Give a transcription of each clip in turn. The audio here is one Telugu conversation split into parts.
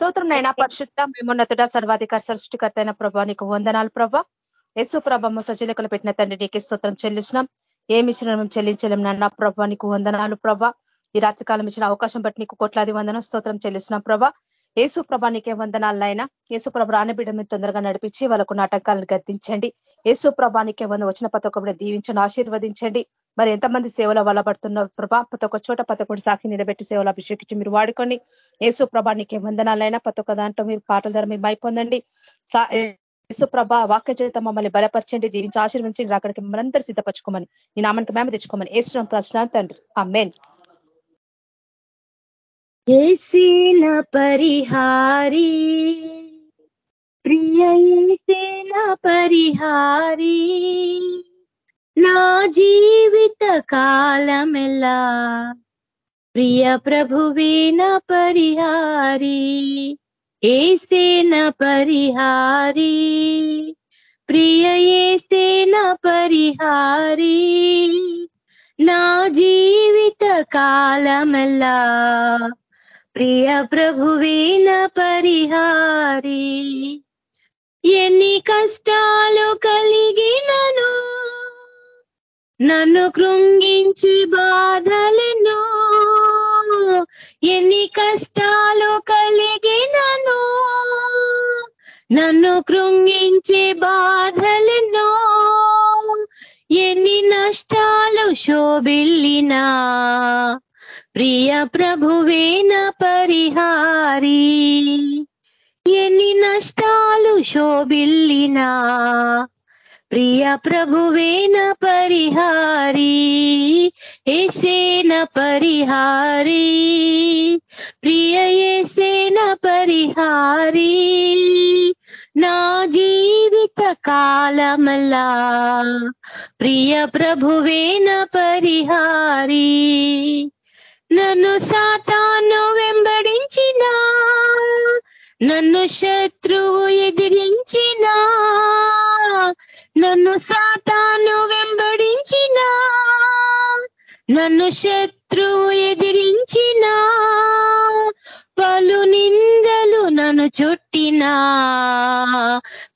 స్తోత్రం నైనా పరిశుద్ధ మేమున్నతుడ సర్వాధికార సృష్టికర్త అయిన ప్రభా నీకు వందనాలు ప్రభా. యేసు ప్రభమ్మ సజీలకలు పెట్టిన తండ్రి నీకే స్తోత్రం చెల్లించినాం ఏమి ఇచ్చిన మేము చెల్లించలేం నాన్న ప్రభా నీకు వందనాలు ప్రభా. ఈ రాత్రికాలం ఇచ్చిన అవకాశం బట్టి నీకు కోట్లాది వందనం స్తోత్రం చెల్లిస్తున్నాం ప్రభా. యేసు ప్రభా నీకే వందనాలైనా యేసు ప్రభ రానబిడ్డ మీరు తొందరగా నడిపించి వాళ్ళకు నాటకాలను గద్దించండి. యేసు ప్రభానికే వంద వచ్చిన ఒక్కటి దీవించండి ఆశీర్వదించండి. మరి ఎంతమంది సేవలో వలబడుతున్న ప్రభా ప్రతి చోట పతకొడు సాఖి సాక్షి నిలబెట్టి సేవలు అభిషేకించి మీరు వాడుకోండి. యేసు ప్రభానికే వందనాలైనా ప్రతి ఒక్క దాంట్లో మీరు పాటల ధర మీరు మైపొందండి. యేసుప్రభ వాక్య చేత మమ్మల్ని బలపరచండి దీవించి ఆశీర్వించండి అక్కడికి మనందరూ సిద్ధపరచుకోమని ఈ నామానికి మేము తెచ్చుకోమని ఏసుడం ప్రశ్న తండ్రి. ఆ మెయిన్ ఏసీల పరిహారీ ప్రియ పరిహారీ. నా జీవిత కాలమెల్లా ప్రియ ప్రభువేన పరిహారి. ఏసేన పరిహారి? ప్రియ ఏసేన పరిహారీ? నా జీవిత కాలమల్లా ప్రియ ప్రభువేన పరిహారి. ఎన్ని కష్టాలు కలిగినను నన్ను కృంగించి బాధలను ఎన్ని కష్టాలు కలిగినను. నన్ను కృంగించి బాధలను ఎన్ని నష్టాలు శోభిల్లినా. ప్రియ ప్రభువేన పరిహారీ ఎన్ని నష్టాలు శోభిల్లినా. ప్రియ ప్రభువేన పరిహారీ ఏసేన పరిహారీ ప్రియ ఏసేన పరిహారీ నా జీవిత కాలమలా ప్రియ ప్రభువేన పరిహారీ నన్ను సాతాను వెంబడించిన నన్ను శత్రువు ఎదిరించినా నన్ను సాతాను వెంబడించిన నన్ను శత్రువు ఎదిరించిన పలు నిందలు నన్ను చుట్టినా.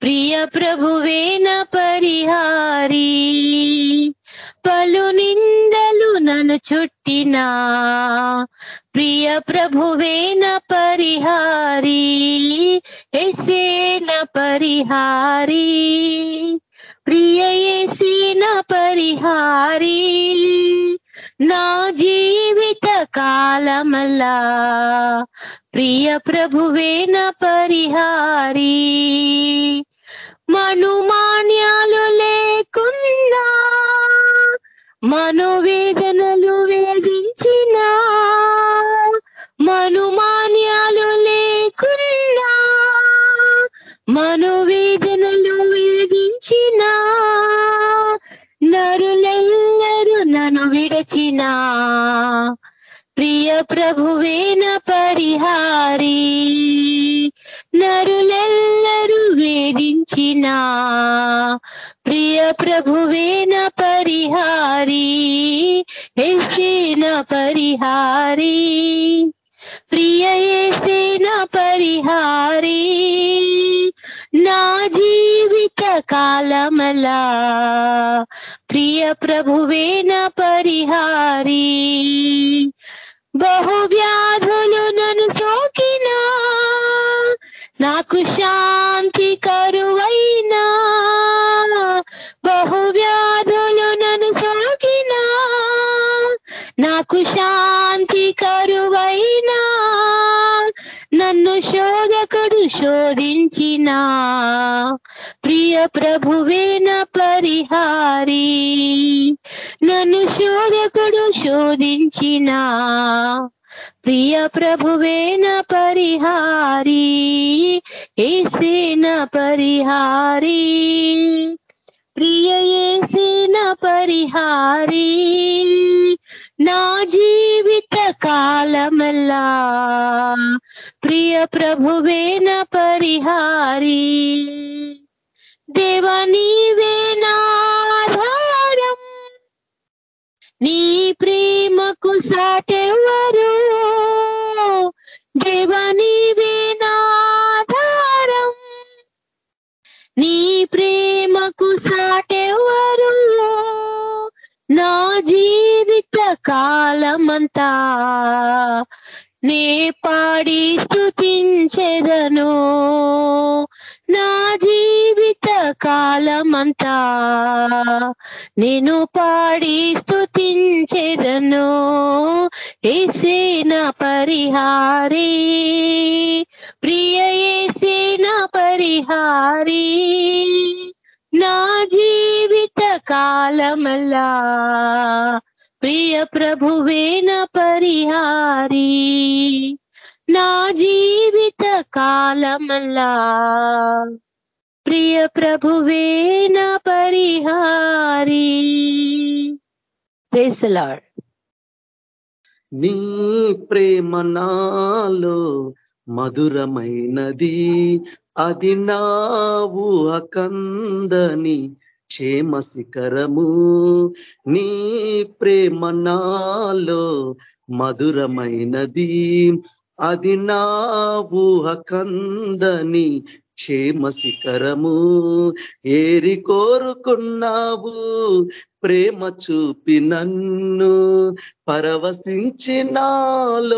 ప్రియ ప్రభువేన పరిహారీ పలు నిందలు నన్ను చుట్టినా. ప్రియ ప్రభువేన పరిహారీ ఎసేన పరిహారీ. ప్రియ పరిహారీ నా జీవిత కాలమల్లా. ప్రియ ప్రభువేన పరిహారీ మనుమాన్యాలు లేకున్నా మనోవేదనలు వేధించిన మనుమాన్యాలు లేకున్నా మనోవేదనలు వేధించిన నరులెల్లరూ నన్ను విడచిన. ప్రియ ప్రభువేన పరిహారీ నరులెల్లరూ వేధించిన. ప్రియ ప్రభువేన పరిహారీ ఎసేన పరిహారీ. ప్రియ ఏసేన పరిహారీ నా జీవిత కాలమలా ప్రియ ప్రభువేన పరిహారీ బహువ్యాధులు నన్ను సోకినా నాకు శాంతి కరువైనా బహువ్యాధులు నన్ను శోధకుడు శోధించిన. ప్రియ ప్రభువేన పరిహారి. నన్ను శోధకుడు శోధించిన. ప్రియ ప్రభువేన పరిహారి. ఏసేన పరిహారి. ప్రియ ఏసేన పరిహారి. నా జీవిత కాలమల్లా ప్రియ ప్రభువేన పరిహారి. దేవ నీవేనాధారం నీ ప్రేమకు సాటెవరు దేవ నీవేనాధారం నీ ప్రేమకు సాటెవరు నా జీవిత కాలమంతా నే పాడి స్థుతించెదను నా జీవిత కాలమంతా నేను పాడి స్థుతించెదను ఏసేన పరిహారీ ప్రియ ఏసేన పరిహారీ. నా జీవిత కాలమల్లా ప్రియ ప్రభువేన పరిహారీ నా జీవిత కాలమల్లా. ప్రియ ప్రభువేన పరిహారీ. ప్రేసలాడ్ నీ ప్రేమ నాలో మధురమైనది అది నావు అకందని క్షేమ శిఖరము. నీ ప్రేమ నాలో మధురమైనది. అది నా ఊహకందని క్షేమ శిఖరము. ఏరి కోరుకున్నావు ప్రేమ చూపి నన్ను. పరవశించినాలో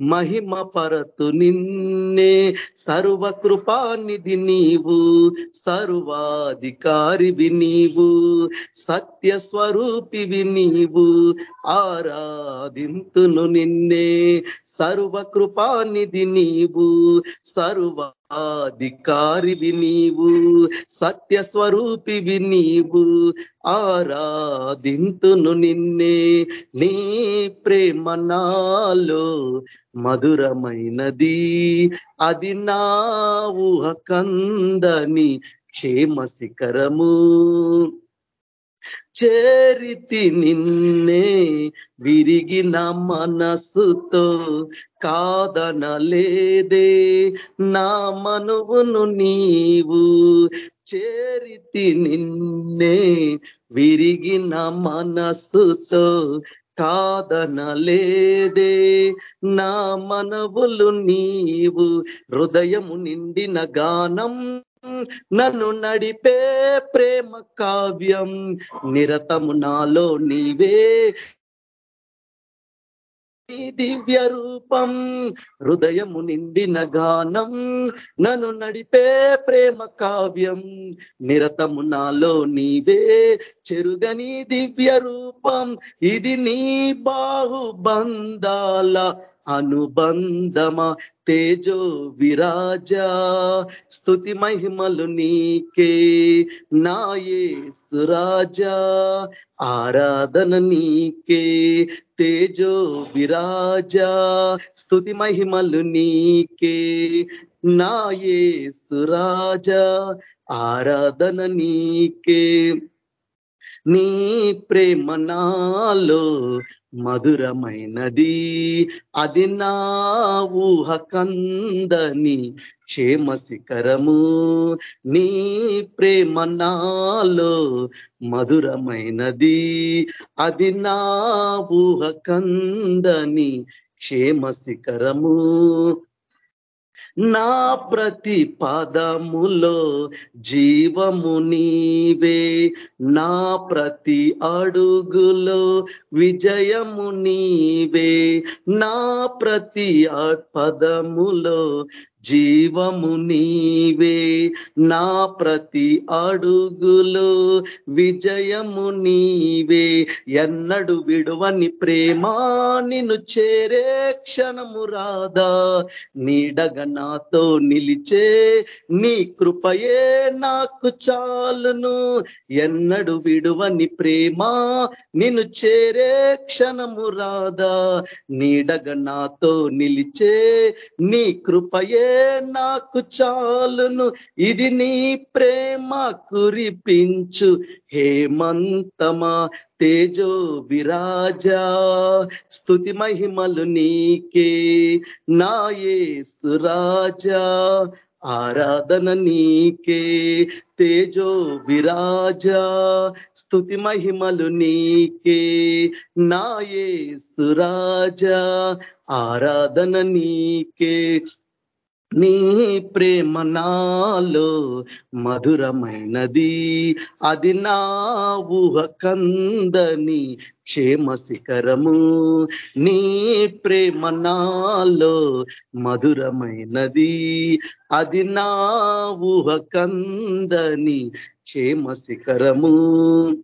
మహిమ పరతు నిన్నే. సర్వకృపానిధి నీవు సర్వాధికారివి నీవు సత్య స్వరూపివి నీవు ఆరాధింతును నిన్నే. సర్వకృపానిధి నీవు సర్వ ఆధికారివి నీవు సత్య స్వరూపివి నీవు ఆరాధింతును నిన్నే. నీ ప్రేమ నాలో మధురమైనది. అది నా ఊహకందని క్షేమ శిఖరము. చేరితి నిన్నే విరిగిన మనసుతో కాదనలేదే. నా మనువును నీవు చేరితి నిన్నే విరిగిన మనసుతో కాదనలేదే. నా మనవులు నీవు హృదయము నిండిన గానం. నన్ను నడిపే ప్రేమ కావ్యం నిరతము నాలో నీవే. దివ్య రూపం హృదయము నిండిన గానం నన్ను నడిపే ప్రేమ కావ్యం. నిరతము నాలో నీవే చెరుగని దివ్య రూపం ఇది నీ బాహుబంధాల అనుబంధమా? తేజో విరాజా స్థుతి మహిమలు నీకే. నాయే సురాజా ఆరాధన నీకే. తేజో విరాజా స్థుతి మహిమలు నీకే. నాయే సురాజా ఆరాధన నీకే. నీ ప్రేమ నాలో మధురమైనది. అది నా ఊహకందని క్షేమ శిఖరము. నీ ప్రేమ నాలో మధురమైనది. అది నా ఊహకందని క్షేమ శిఖరము. నా ప్రతి పదములో జీవము నీవే. నా ప్రతి అడుగులో విజయము నీవే. నా ప్రతి పదములో జీవము నీవే నా ప్రతి అడుగులో విజయము నీవే. ఎన్నడు విడువని ప్రేమ నిన్ను చేరే క్షణము రాదా. నీడగ నాతో నిలిచే నీ కృపయే నాకు చాలును. ఎన్నడు విడువని ప్రేమ నిన్ను చేరే క్షణము రాదా. నీడగ నాతో నిలిచే నీ కృపయే నాకు చాలును. ఇది నీ ప్రేమ కురిపించు. హేమంతమా తేజో విరాజా స్థుతి మహిమలు నీకే. నాయే సురాజా ఆరాధన నీకే. తేజో విరాజా స్థుతి మహిమలు నీకే. నాయే సురాజా ఆరాధన నీకే. నీ ప్రేమ నాలో మధురమైనది. అది నా ఊహ కందని క్షేమ శిఖరము. నీ ప్రేమ నాలో మధురమైనది. అది నా ఊహ కందని క్షేమ శిఖరము.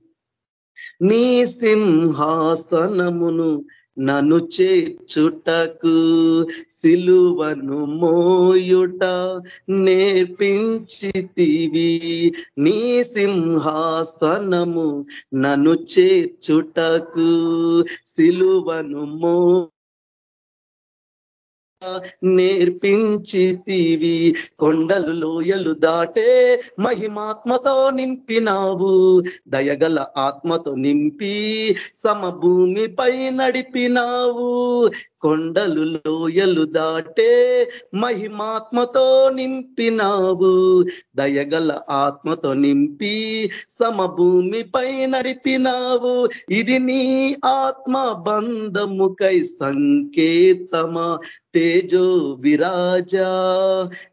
నీ సింహాసనమును నను చేర్చుటకు సిలువను మోయుట నేర్పించితివి. నీ సింహాసనము నను చేర్చుటకు సిలువను మో నేర్పించితివి కొండలు లోయలు దాటే మహిమాత్మతో నింపినావు. దయగల ఆత్మతో నింపి సమభూమిపై నడిపినావు. కొండలు లోయలు దాటే మహిమాత్మతో నింపినావు. దయగల ఆత్మతో నింపి సమభూమిపై నడిపినావు. ఇది నీ ఆత్మ బంధముకై సంకేతమా? తేజో విరాజా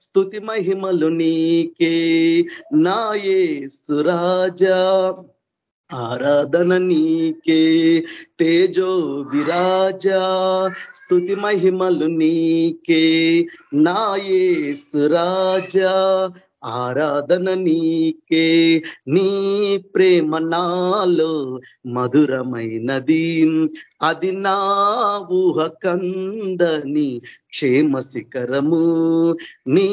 స్థుతి మహిమలు నీకే. నాయే సురాజా ఆరాధన నీకే తేజో విరాజా స్థుతి మహిమలు నీకే. నాయే సురాజా ఆరాధన నీకే నీ ప్రేమ నాలో మధురమైనది. అది నా ఊహ కందని క్షేమ శిఖరము. నీ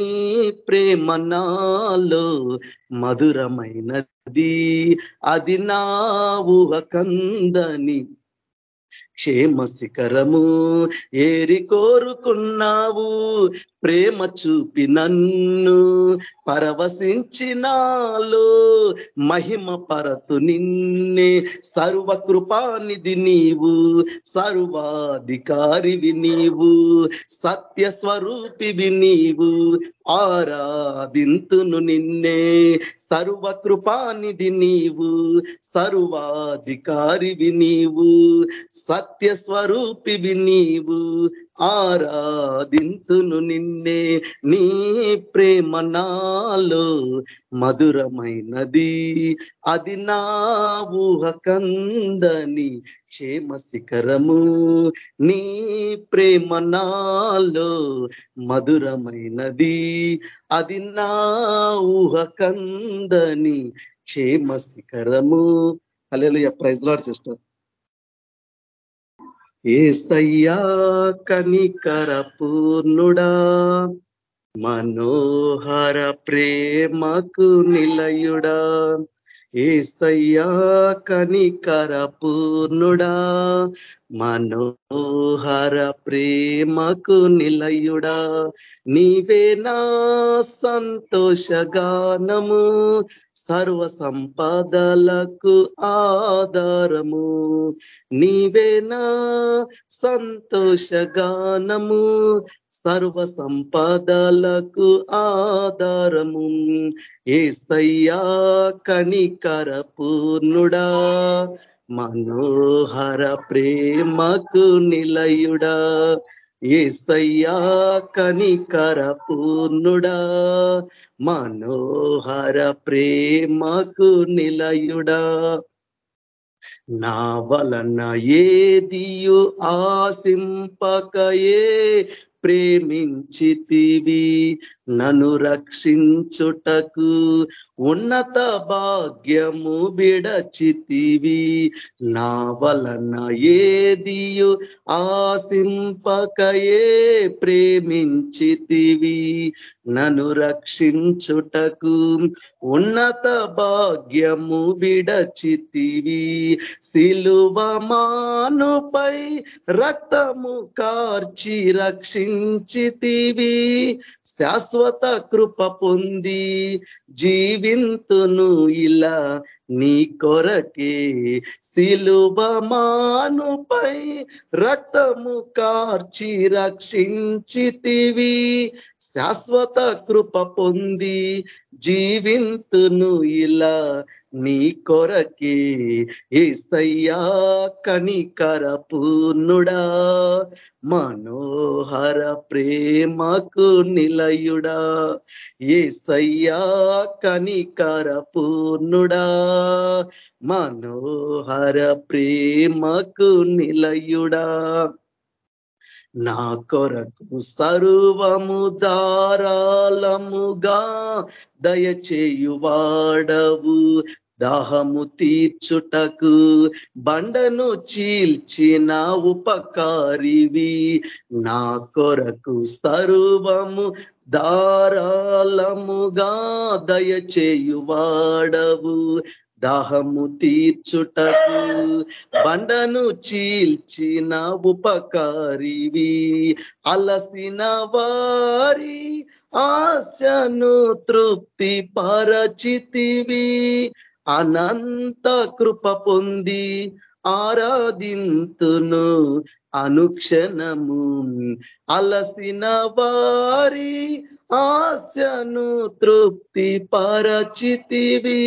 ప్రేమ నాలో మధురమైనది. అది నా ఊహ కందని క్షేమ శిఖరము ఏరి కోరుకున్నావు ప్రేమ చూపి నన్ను పరవశించినాలో మహిమ పరతు నిన్నే సర్వకృపానిధి నీవు సర్వాధికారివి నీవు సత్య స్వరూపివి నీవు ఆరాధింతును నిన్నే. సర్వకృపానిధి నీవు సర్వాధికారివి నీవు సత్య స్వరూపివి నీవు ఆరాధింతును నిన్నే నీ ప్రేమ నాలో మధురమైనది. అది నా ఊహ కందని క్షేమ శిఖరము. నీ ప్రేమ నాలో మధురమైనది. అది నా ఊహ కందని క్షేమ శిఖరము. అలెలు ప్రైజ్ లాడ్ సిస్టర్. ఏసయ్యా కనికర పూర్ణుడా మనోహర ప్రేమకు నిలయుడా. ఏసయ్యా కనికర పూర్ణుడా మనోహర ప్రేమకు నిలయుడా. నీవే నా సంతోషగానము సర్వ సంపదలకు ఆధారము. నీవేనా సంతోషగానము. సర్వ సంపదలకు ఆధారము. ఏసయ్యా కనికర పూర్ణుడా మనోహర ప్రేమకు నిలయుడా. ఏస్తయ్యా కనికర పూర్ణుడా మనోహర ప్రేమకు నిలయుడా. నా వలన ఏదియు ఆసింపకయే ప్రేమించితివి. నన్ను రక్షించుటకు ఉన్నత భాగ్యము విడచితివి. నా వలన ఏదియు ఆసింపకయే ప్రేమించితివి. నన్ను రక్షించుటకు ఉన్నత భాగ్యము విడచితివి. సిలువమానుపై రక్తము కార్చి రక్షించితివి. శాశ్వత కృప పొంది జీవింతును ఇలా నీ కొరకే శిలుబమానుపై రక్తము కార్చి రక్షించితివి. శాశ్వత కృప పొంది జీవింతును ఇలా నీ కొరకే ఏసయ్యా కనికర పూర్ణుడా మనోహర ప్రేమకు నిలయుడా. ఏసయ్యా కనికర పూర్ణుడా మనోహర ప్రేమకు నిలయుడా. నా కొరకు సర్వము ధారాళముగా దయచేయువాడవు. దాహము తీర్చుటకు బండను చీల్చిన ఉపకారివి. నా కొరకు సర్వము ధారాళముగా దయచేయువాడవు. దాహము తీర్చుటకు బండను చీల్చిన ఉపకారివి అలసిన వారి ఆశను తృప్తి పరచితివి అనంత కృప పొంది ఆరాధింతును అనుక్షణము. అలసిన వారి ఆశను తృప్తి పరచితివి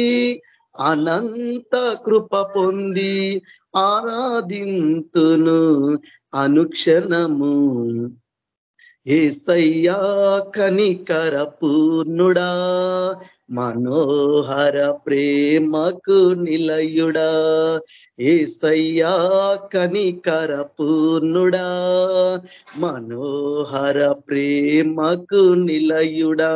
అనంత కృప పొంది ఆరాధింతును అనుక్షణము. ఏసయ్యా కనికర పూర్ణుడా మనోహర ప్రేమకు నిలయుడా. ఏసయ్యా కనికర పూర్ణుడా మనోహర ప్రేమకు నిలయుడా.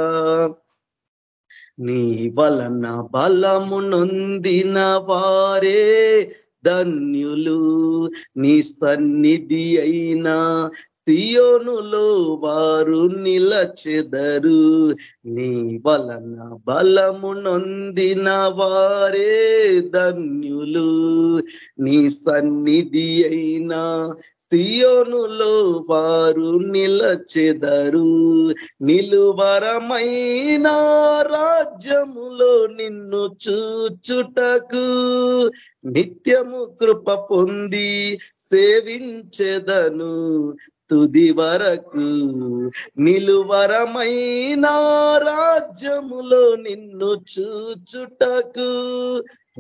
నీ వలన బలము నొందిన వారే ధన్యులు. నీ సన్నిధి అయినా సియోనులో వారు నిలచెదరు. నీ వలన బలము నొందిన వారే ధన్యులు. నీ సన్నిధి అయినా సియోనులో వారు నిలచెదరు. నిలువరమైన రాజ్యములో నిన్ను చూచుటకు నిత్యము కృప పొంది సేవించెదను. తుది వరకు నిలువరమైన రాజ్యములో నిన్ను చూచుటకు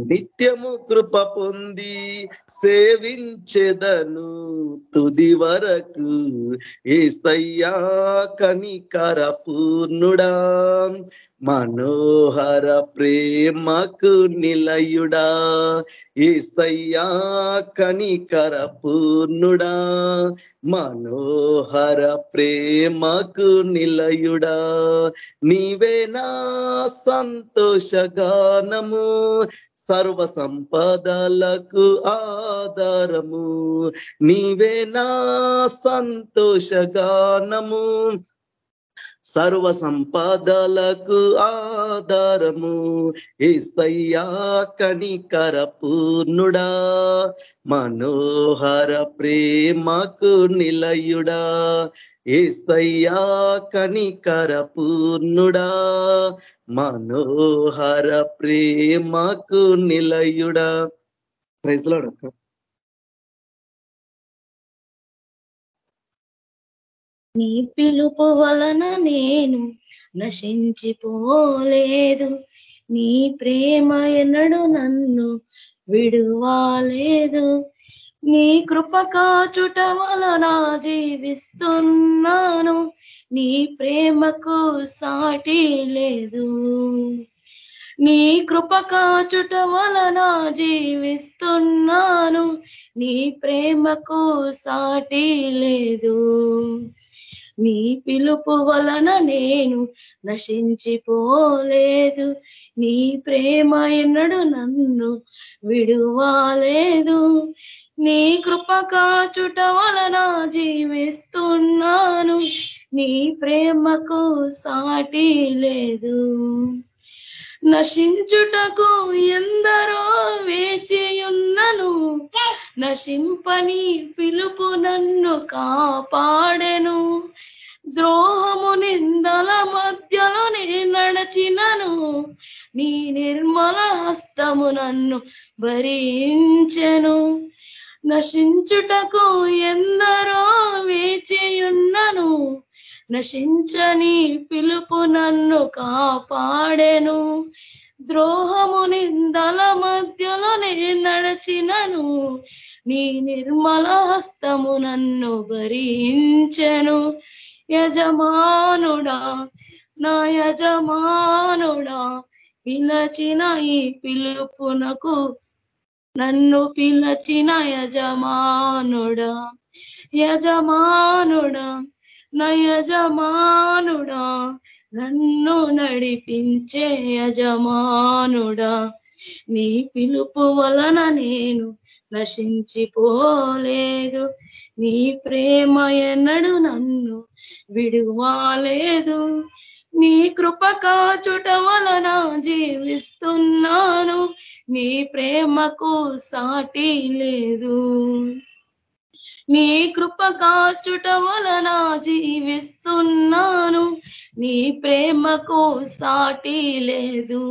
నిత్యము కృప పొంది సేవించెదను. తుది వరకు ఏసయ్యా కనికర పూర్ణుడా. మనోహర ప్రేమకు నిలయుడా ఏసయ్యా కనికర పూర్ణుడా మనోహర ప్రేమకు నిలయుడా నీవేనా సంతోషగానము సర్వ సంపదలకు ఆధారము నీవేనా సంతోషగానము సర్వ సంపదలకు ఆధారము. ఏసయ్యా కణికర పూర్ణుడా మనోహర ప్రేమకు నిలయుడా. ఏసయ్యా కనికర పూర్ణుడా మనోహర ప్రేమకు నిలయుడా. ప్రైజ్లాడక్క నీ పిలుపు వలన నేను నశించిపోలేదు. నీ ప్రేమ ఎన్నడు నన్ను విడువాలేదు. నీ కృప కాచుట వలన జీవిస్తున్నాను. నీ ప్రేమకు సాటి లేదు. నీ కృప కాచుట వలన జీవిస్తున్నాను. నీ ప్రేమకు సాటి లేదు. నీ పిలుపు వలన నేను నశించిపోలేదు. నీ ప్రేమ ఎన్నడు నన్ను విడువాలేదు. నీ కృప చుట వలన జీవిస్తున్నాను. నీ ప్రేమకు సాటి లేదు. నశించుటకు ఎందరో వేచియున్నను. నశింపని పిలుపు నన్ను కాపాడెను. ద్రోహము నిందల మధ్యలో నే నడచినను. నీ నిర్మల హస్తము నన్ను భరించెను. నశించుటకు ఎందరో వేచియున్నను నశించని పిలుపు నన్ను కాపాడెను. ద్రోహము నిందల మధ్యలో నేను నడచినను. నీ నిర్మల హస్తము నన్ను భరించెను. యజమానుడా నా యజమానుడా పిలచిన ఈ పిలుపునకు నన్ను పిలచిన యజమానుడా. యజమానుడా నా యజమానుడా నన్ను నడిపించే యజమానుడా. నీ పిలుపు వలన నేను నశించిపోలేదు. నీ ప్రేమ ఎన్నడు నన్ను విడువాలేదు. నీ కృప కాచుట వలన జీవిస్తున్నాను. నీ ప్రేమకు సాటి లేదు. నీ కృప కాచుట వలన జీవిస్తున్నాను. నీ ప్రేమకు సాటి లేదు.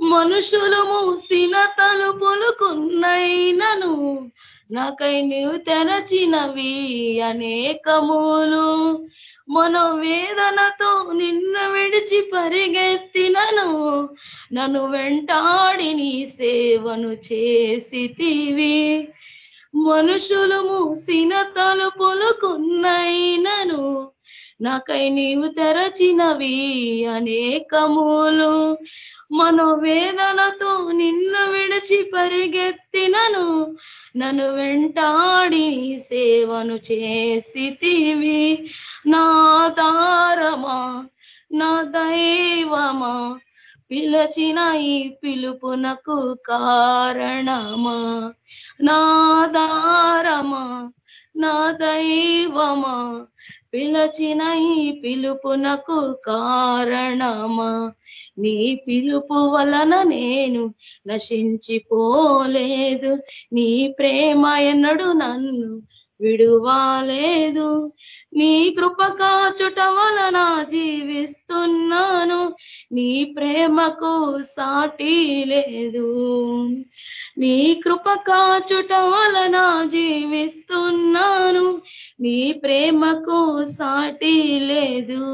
మనుషులు మూసిన తలుపులు కొన్నైనను. నాకై నీవు తెరచినవి అనేకములు. మనోవేదనతో నిన్ను విడిచి పరిగెత్తినను. నన్ను వెంటాడి నీ సేవను చేసితివి. మనుషులు మూసిన తలుపులు కొన్నైనను నాకై నీవు తెరచినవి అనేకములు. మనోవేదనతో నిన్ను విడిచి పరిగెత్తినను. నన్ను వెంటాడి సేవను చేసితివి. నా తారమా నా దైవమా పిలచిన ఈ పిలుపునకు కారణమా. నా దారమా నా దైవమా పిలచిన ఈ పిలుపునకు కారణమా. నీ పిలుపు వలన నేను నశించిపోలేదు. నీ ప్రేమ ఎన్నడు నన్ను విడువాలేదు. నీ కృపకాచుట వలన జీవిస్తున్నాను. నీ ప్రేమకు సాటి లేదు. నీ కృపకాచుట వలన జీవిస్తున్నాను. నీ ప్రేమకు సాటి లేదు.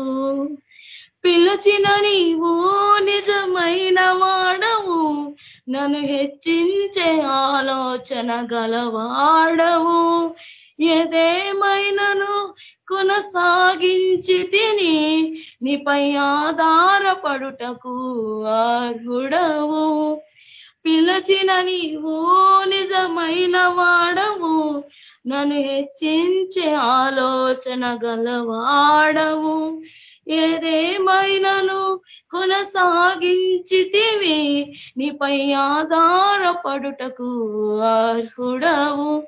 పిలచిన నీవు నిజమైన వాడవు. నన్ను హెచ్చించే ఆలోచన గలవాడవు. ఏదేమైనను కొనసాగించి తిని నీపై ఆధారపడుటకు అర్హుడవు. పిలచిన నీవు నిజమైన వాడవు. నన్ను హెచ్చించే ఆలోచన గలవాడవు. ఏదేమైనను కొనసాగించితివి? నీపై ఆధారపడుటకు అర్హుడవు.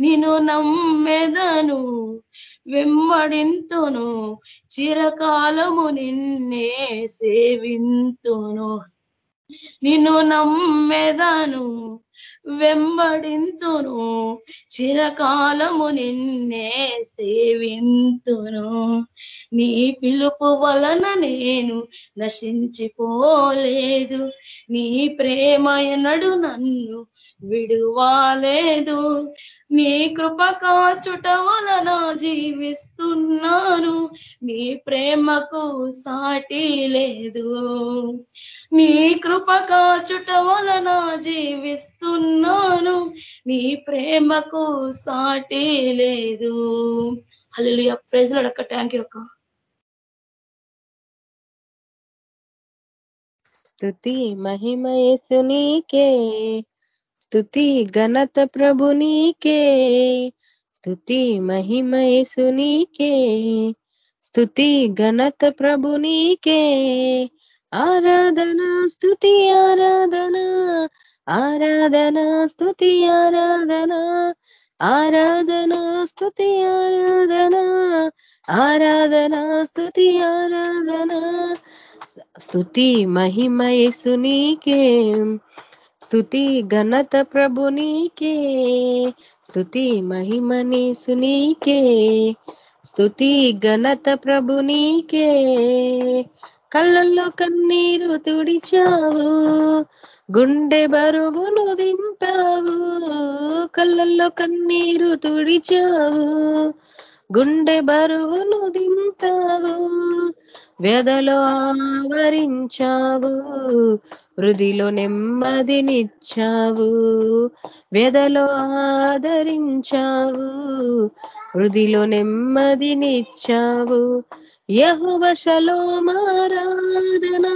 నిన్ను నమ్మెదను వెంబడింతును చిరకాలము నిన్నే సేవింతును. నిన్ను నమ్మెదను వెంబడింతును చిరకాలము నిన్నే సేవింతును. నీ పిలుపు వలన నేను నశించిపోలేదు. నీ ప్రేమ ఎన్నడు నన్ను విడువాలేదు. నీ కృప కాచుట వలన జీవిస్తున్నాను. నీ ప్రేమకు సాటి లేదు. నీ కృప కాచుట వలన జీవిస్తున్నాను. నీ ప్రేమకు సాటి లేదు. అల్లు ప్రైజ్లో ఒక్క ట్యాంక్ యొక్క స్థుతి మహిమ నీకే. స్థుతి ఘనత ప్రభు నీకే. స్థుతి మహిమ యేసునీకే స్థుతి ఘనత ప్రభు నీకే. ఆరాధన స్థుతి ఆరాధన. ఆరాధన స్థుతి ఆరాధన. ఆరాధన స్థుతి ఆరాధన. ఆరాధన స్థుతి ఆరాధన. స్థుతి మహిమ యేసునీకే స్థుతి ఘనత ప్రభు నీకే స్థుతి మహిమని సునీకే స్థుతి ఘనత ప్రభు నీకే. కళ్ళల్లో కన్నీరు తుడిచావు గుండె బరువును దింపావు కళ్ళల్లో కన్నీరు తుడిచావు గుండె బరువును దింపావు వ్యధలో ఆవరించావు వృధిలో నెమ్మదినిచ్చావు వెదలో ఆదరించావు. వృధిలో నెమ్మదినిచ్చావు యహువశలో మారాధనా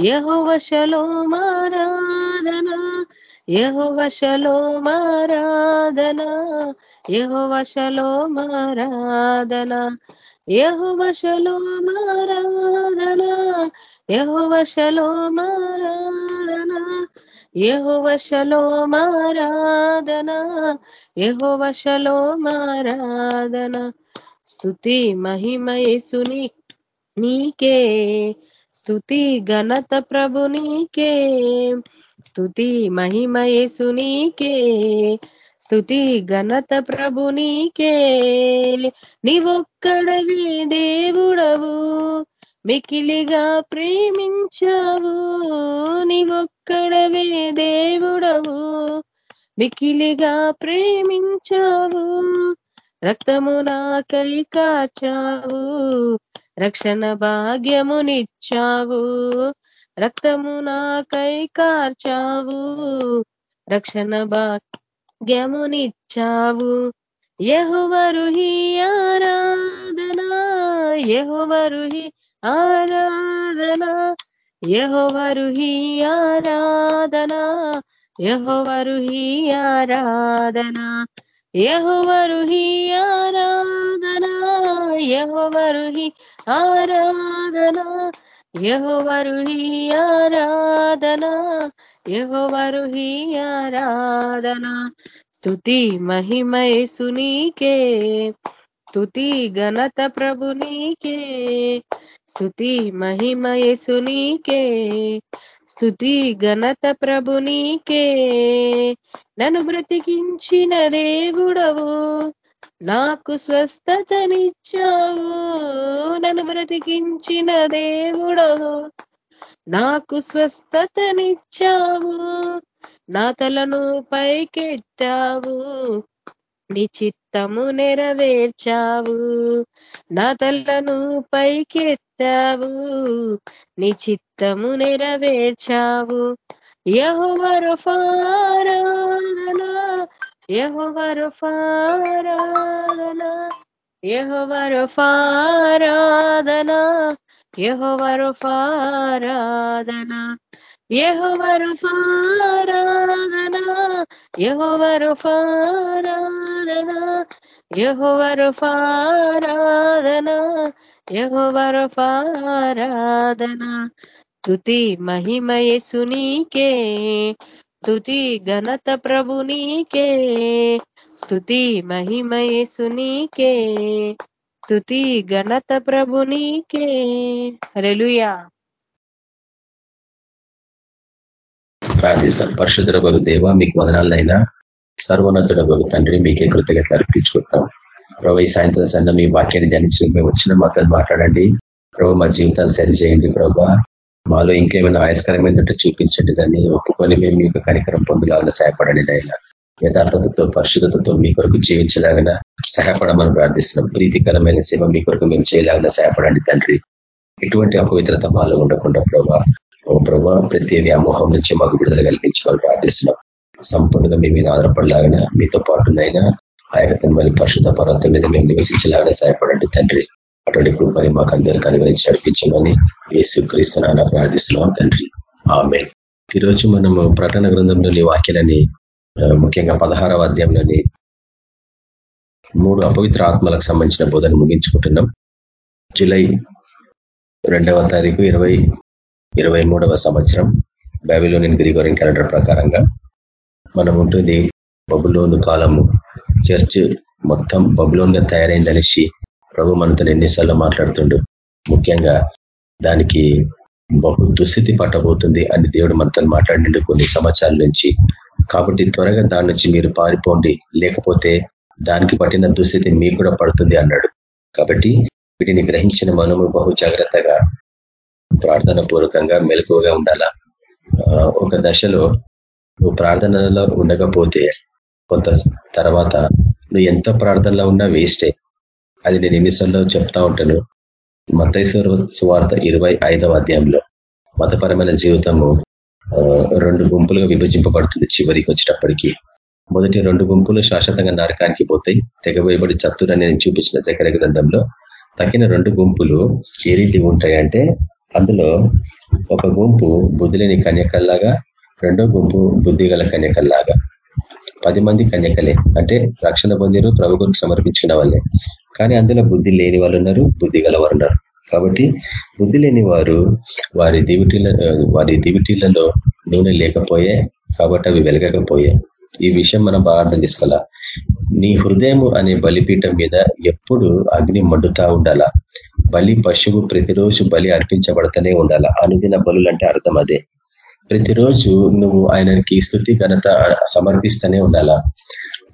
యహువశలో మారాధనా యహువశలో మారాధనా యహువశలో మారాధనా యహువశలో మారాధనా యహువశలో మారాధనా యహువశలో మారాధనా యహువశలో మారాధనా స్తుతి మహిమయసుని నీకే స్తుతి ఘనత ప్రభు నీకే స్థుతి మహిమయేసు నీకే స్తుతి ఘనత ప్రభు నీకే. నీవొక్కడవి దేవుడవు మికిలిగా ప్రేమించావు నీవొక్కడవే దేవుడవు. మికిలిగా ప్రేమించావు రక్తము నాకై కాచావు రక్షణ భాగ్యమునిచ్చావు రక్తము నాకై కార్చావు రక్షణ భాగ్యమునిచ్చావు యహువరుహి ఆరాధనా యహువరుహి ఆరాధనా యహోవరు he Aradhana యహోవరు he Aradhana యహోవరు he Aradhana యహోవరు he Aradhana యహోవరు he Aradhana యహోవరు he ఆరాధనా స్థుతి మహిమై సునీకే స్థుతి ఘనత ప్రభునీకే స్థుతి స్తుతి మహిమయేసు నీకే ఘనత ప్రభునీకే నన్ను బ్రతికించిన దేవుడవు నాకు స్వస్థతనిచ్చావు. నన్ను బ్రతికించిన దేవుడవు నాకు స్వస్థతనిచ్చావు. నా తలను పైకెత్తావు నీ చిత్తము నెరవేర్చావు. నా తలను పైకెత్తావు. చేశావు నీ చిత్తము నెరవేర్చావు. యహోవరు ఫారాధనా యహోవరు ఫారాధనా యహోవరు ఫారాధనా యహోవరు ఫారాధనా యహోవరు ఫారాధనా యహోవరు ఫారాధనా యహోవరు ఫారాధనా యహోవరఫారాధన. తుతి మహిమయసునీకే తుతి ఘనత ప్రభు నీకే స్తుతి మహిమయసునీకే తుతి ఘనత ప్రభు నీకే రెలుయా ప్రార్థిస్తాం. పరిశుద్ధ భగ దేవ మీకు వదనాలైనా సర్వోన్నతుడ భగ తండ్రి మీకే కృతజ్ఞతలు అర్పించుకుంటాం ప్రభు ఈ సాయంత్రం సంఘం మీ వాక్యాన్ని ధ్యానించి మేము వచ్చిన మాత్రం మాట్లాడండి. ప్రభు మా జీవితాన్ని సరిచేయండి ప్రభా. మాలో ఇంకేమైనా ఆయస్కరమైనట్టు చూపించండి దాన్ని ఒప్పుకొని మేము మీకు కార్యక్రమం పొందలాగా సహాయపడండి అయినా యథార్థతతో పరిశుద్ధతతో మీ కొరకు జీవించలాగిన సహాయపడమని ప్రార్థిస్తున్నాం. ప్రీతికరమైన సేవ మీ కొరకు మేము చేయలాగిన సహాయపడండి తండ్రి. ఎటువంటి అపవిత్రత మాలో ఉండకుండా ప్రభా ఓ ప్రభా ప్రతి వ్యామోహం నుంచి మాకు విడుదల కల్పించమని ప్రార్థిస్తున్నాం. సంపూర్ణంగా మీ మీద ఆధారపడలాగిన మీతో పాటునైనా ఆయన యొక్క మళ్ళీ పరిశుద్ధ పర్వతం మీద మేము నివసించలాగానే సహాయపడండి తండ్రి. అటువంటి కృపని మాకు అందరికీ అనుగ్రహించి నడిపించమని యేసు ప్రార్థిస్తున్నాం తండ్రి. ఆమె ఈరోజు మనము ప్రకటన గ్రంథంలోని వాక్యాలని ముఖ్యంగా పదహారవ అధ్యాయంలోని మూడు అపవిత్ర ఆత్మలకు సంబంధించిన బోధన ముగించుకుంటున్నాం. జూలై రెండవ తారీఖు ఇరవై ఇరవై మూడవ సంవత్సరం బైబిలోని గ్రిగోరియన్ క్యాలెండర్ ప్రకారంగా మనం ఉంటుంది బబులోను కాలము చర్చ్ మొత్తం బబులోన్గా తయారైందనేసి ప్రభు మనతో ఎన్నిసార్లు మాట్లాడుతుండు. ముఖ్యంగా దానికి బహు దుస్థితి పట్టబోతుంది అని దేవుడు మనతో మాట్లాడిండు కొన్ని సంవత్సరాల నుంచి. కాబట్టి త్వరగా దాని నుంచి మీరు పారిపోండి. లేకపోతే దానికి పట్టిన దుస్థితి మీకు కూడా పడుతుంది అన్నాడు. కాబట్టి వీటిని గ్రహించిన మనము బహు జాగ్రత్తగా ప్రార్థన పూర్వకంగా మెలకువగా ఉండాలా? ఒక దశలో నువ్వు ప్రార్థనలో ఉండకపోతే కొంత తర్వాత నువ్వు ఎంత ప్రార్థనలో ఉన్నా వేస్టే. అది నేను ఎన్నిసార్లు చెప్తా ఉంటాను. మతైశ్వర సువార్త ఇరవై ఐదవ అధ్యాయంలో. మతపరమైన జీవితము రెండు గుంపులుగా విభజింపబడుతుంది చివరికి వచ్చేటప్పటికి. మొదటి రెండు గుంపులు శాశ్వతంగా నరకానికి పోతాయి. తెగవేయబడి చత్తురని నేను చూపించిన శకర గ్రంథంలో. తగిన రెండు గుంపులు ఏ రీతి ఉంటాయంటే అందులో ఒక గుంపు బుద్ధిలేని కన్యకల్లాగా రెండో గుంపు బుద్ధి గల కన్యకల్లాగా. పది మంది కన్యకలే. అంటే రక్షణ పొందిరు ప్రభు గురించి సమర్పించుకున్న వాళ్ళే. కానీ అందులో బుద్ధి లేని వాళ్ళు ఉన్నారు బుద్ధి గలవారు ఉన్నారు. కాబట్టి బుద్ధి లేని వారు వారి దివిటీల వారి దివిటీలలో నూనె లేకపోయే కాబట్టి అవి వెలగకపోయే. ఈ విషయం మనం బాగా అర్థం చేసుకోవాలా? నీ హృదయము అనే బలిపీఠం మీద ఎప్పుడు అగ్ని మండుతా ఉండాలా? బలి పశువు ప్రతిరోజు బలి అర్పించబడతానే ఉండాలా? అనుదిన బలులంటే అంటే అర్థం అదే. ప్రతిరోజు నువ్వు ఆయనకి స్థుతి ఘనత సమర్పిస్తూనే ఉండాలా?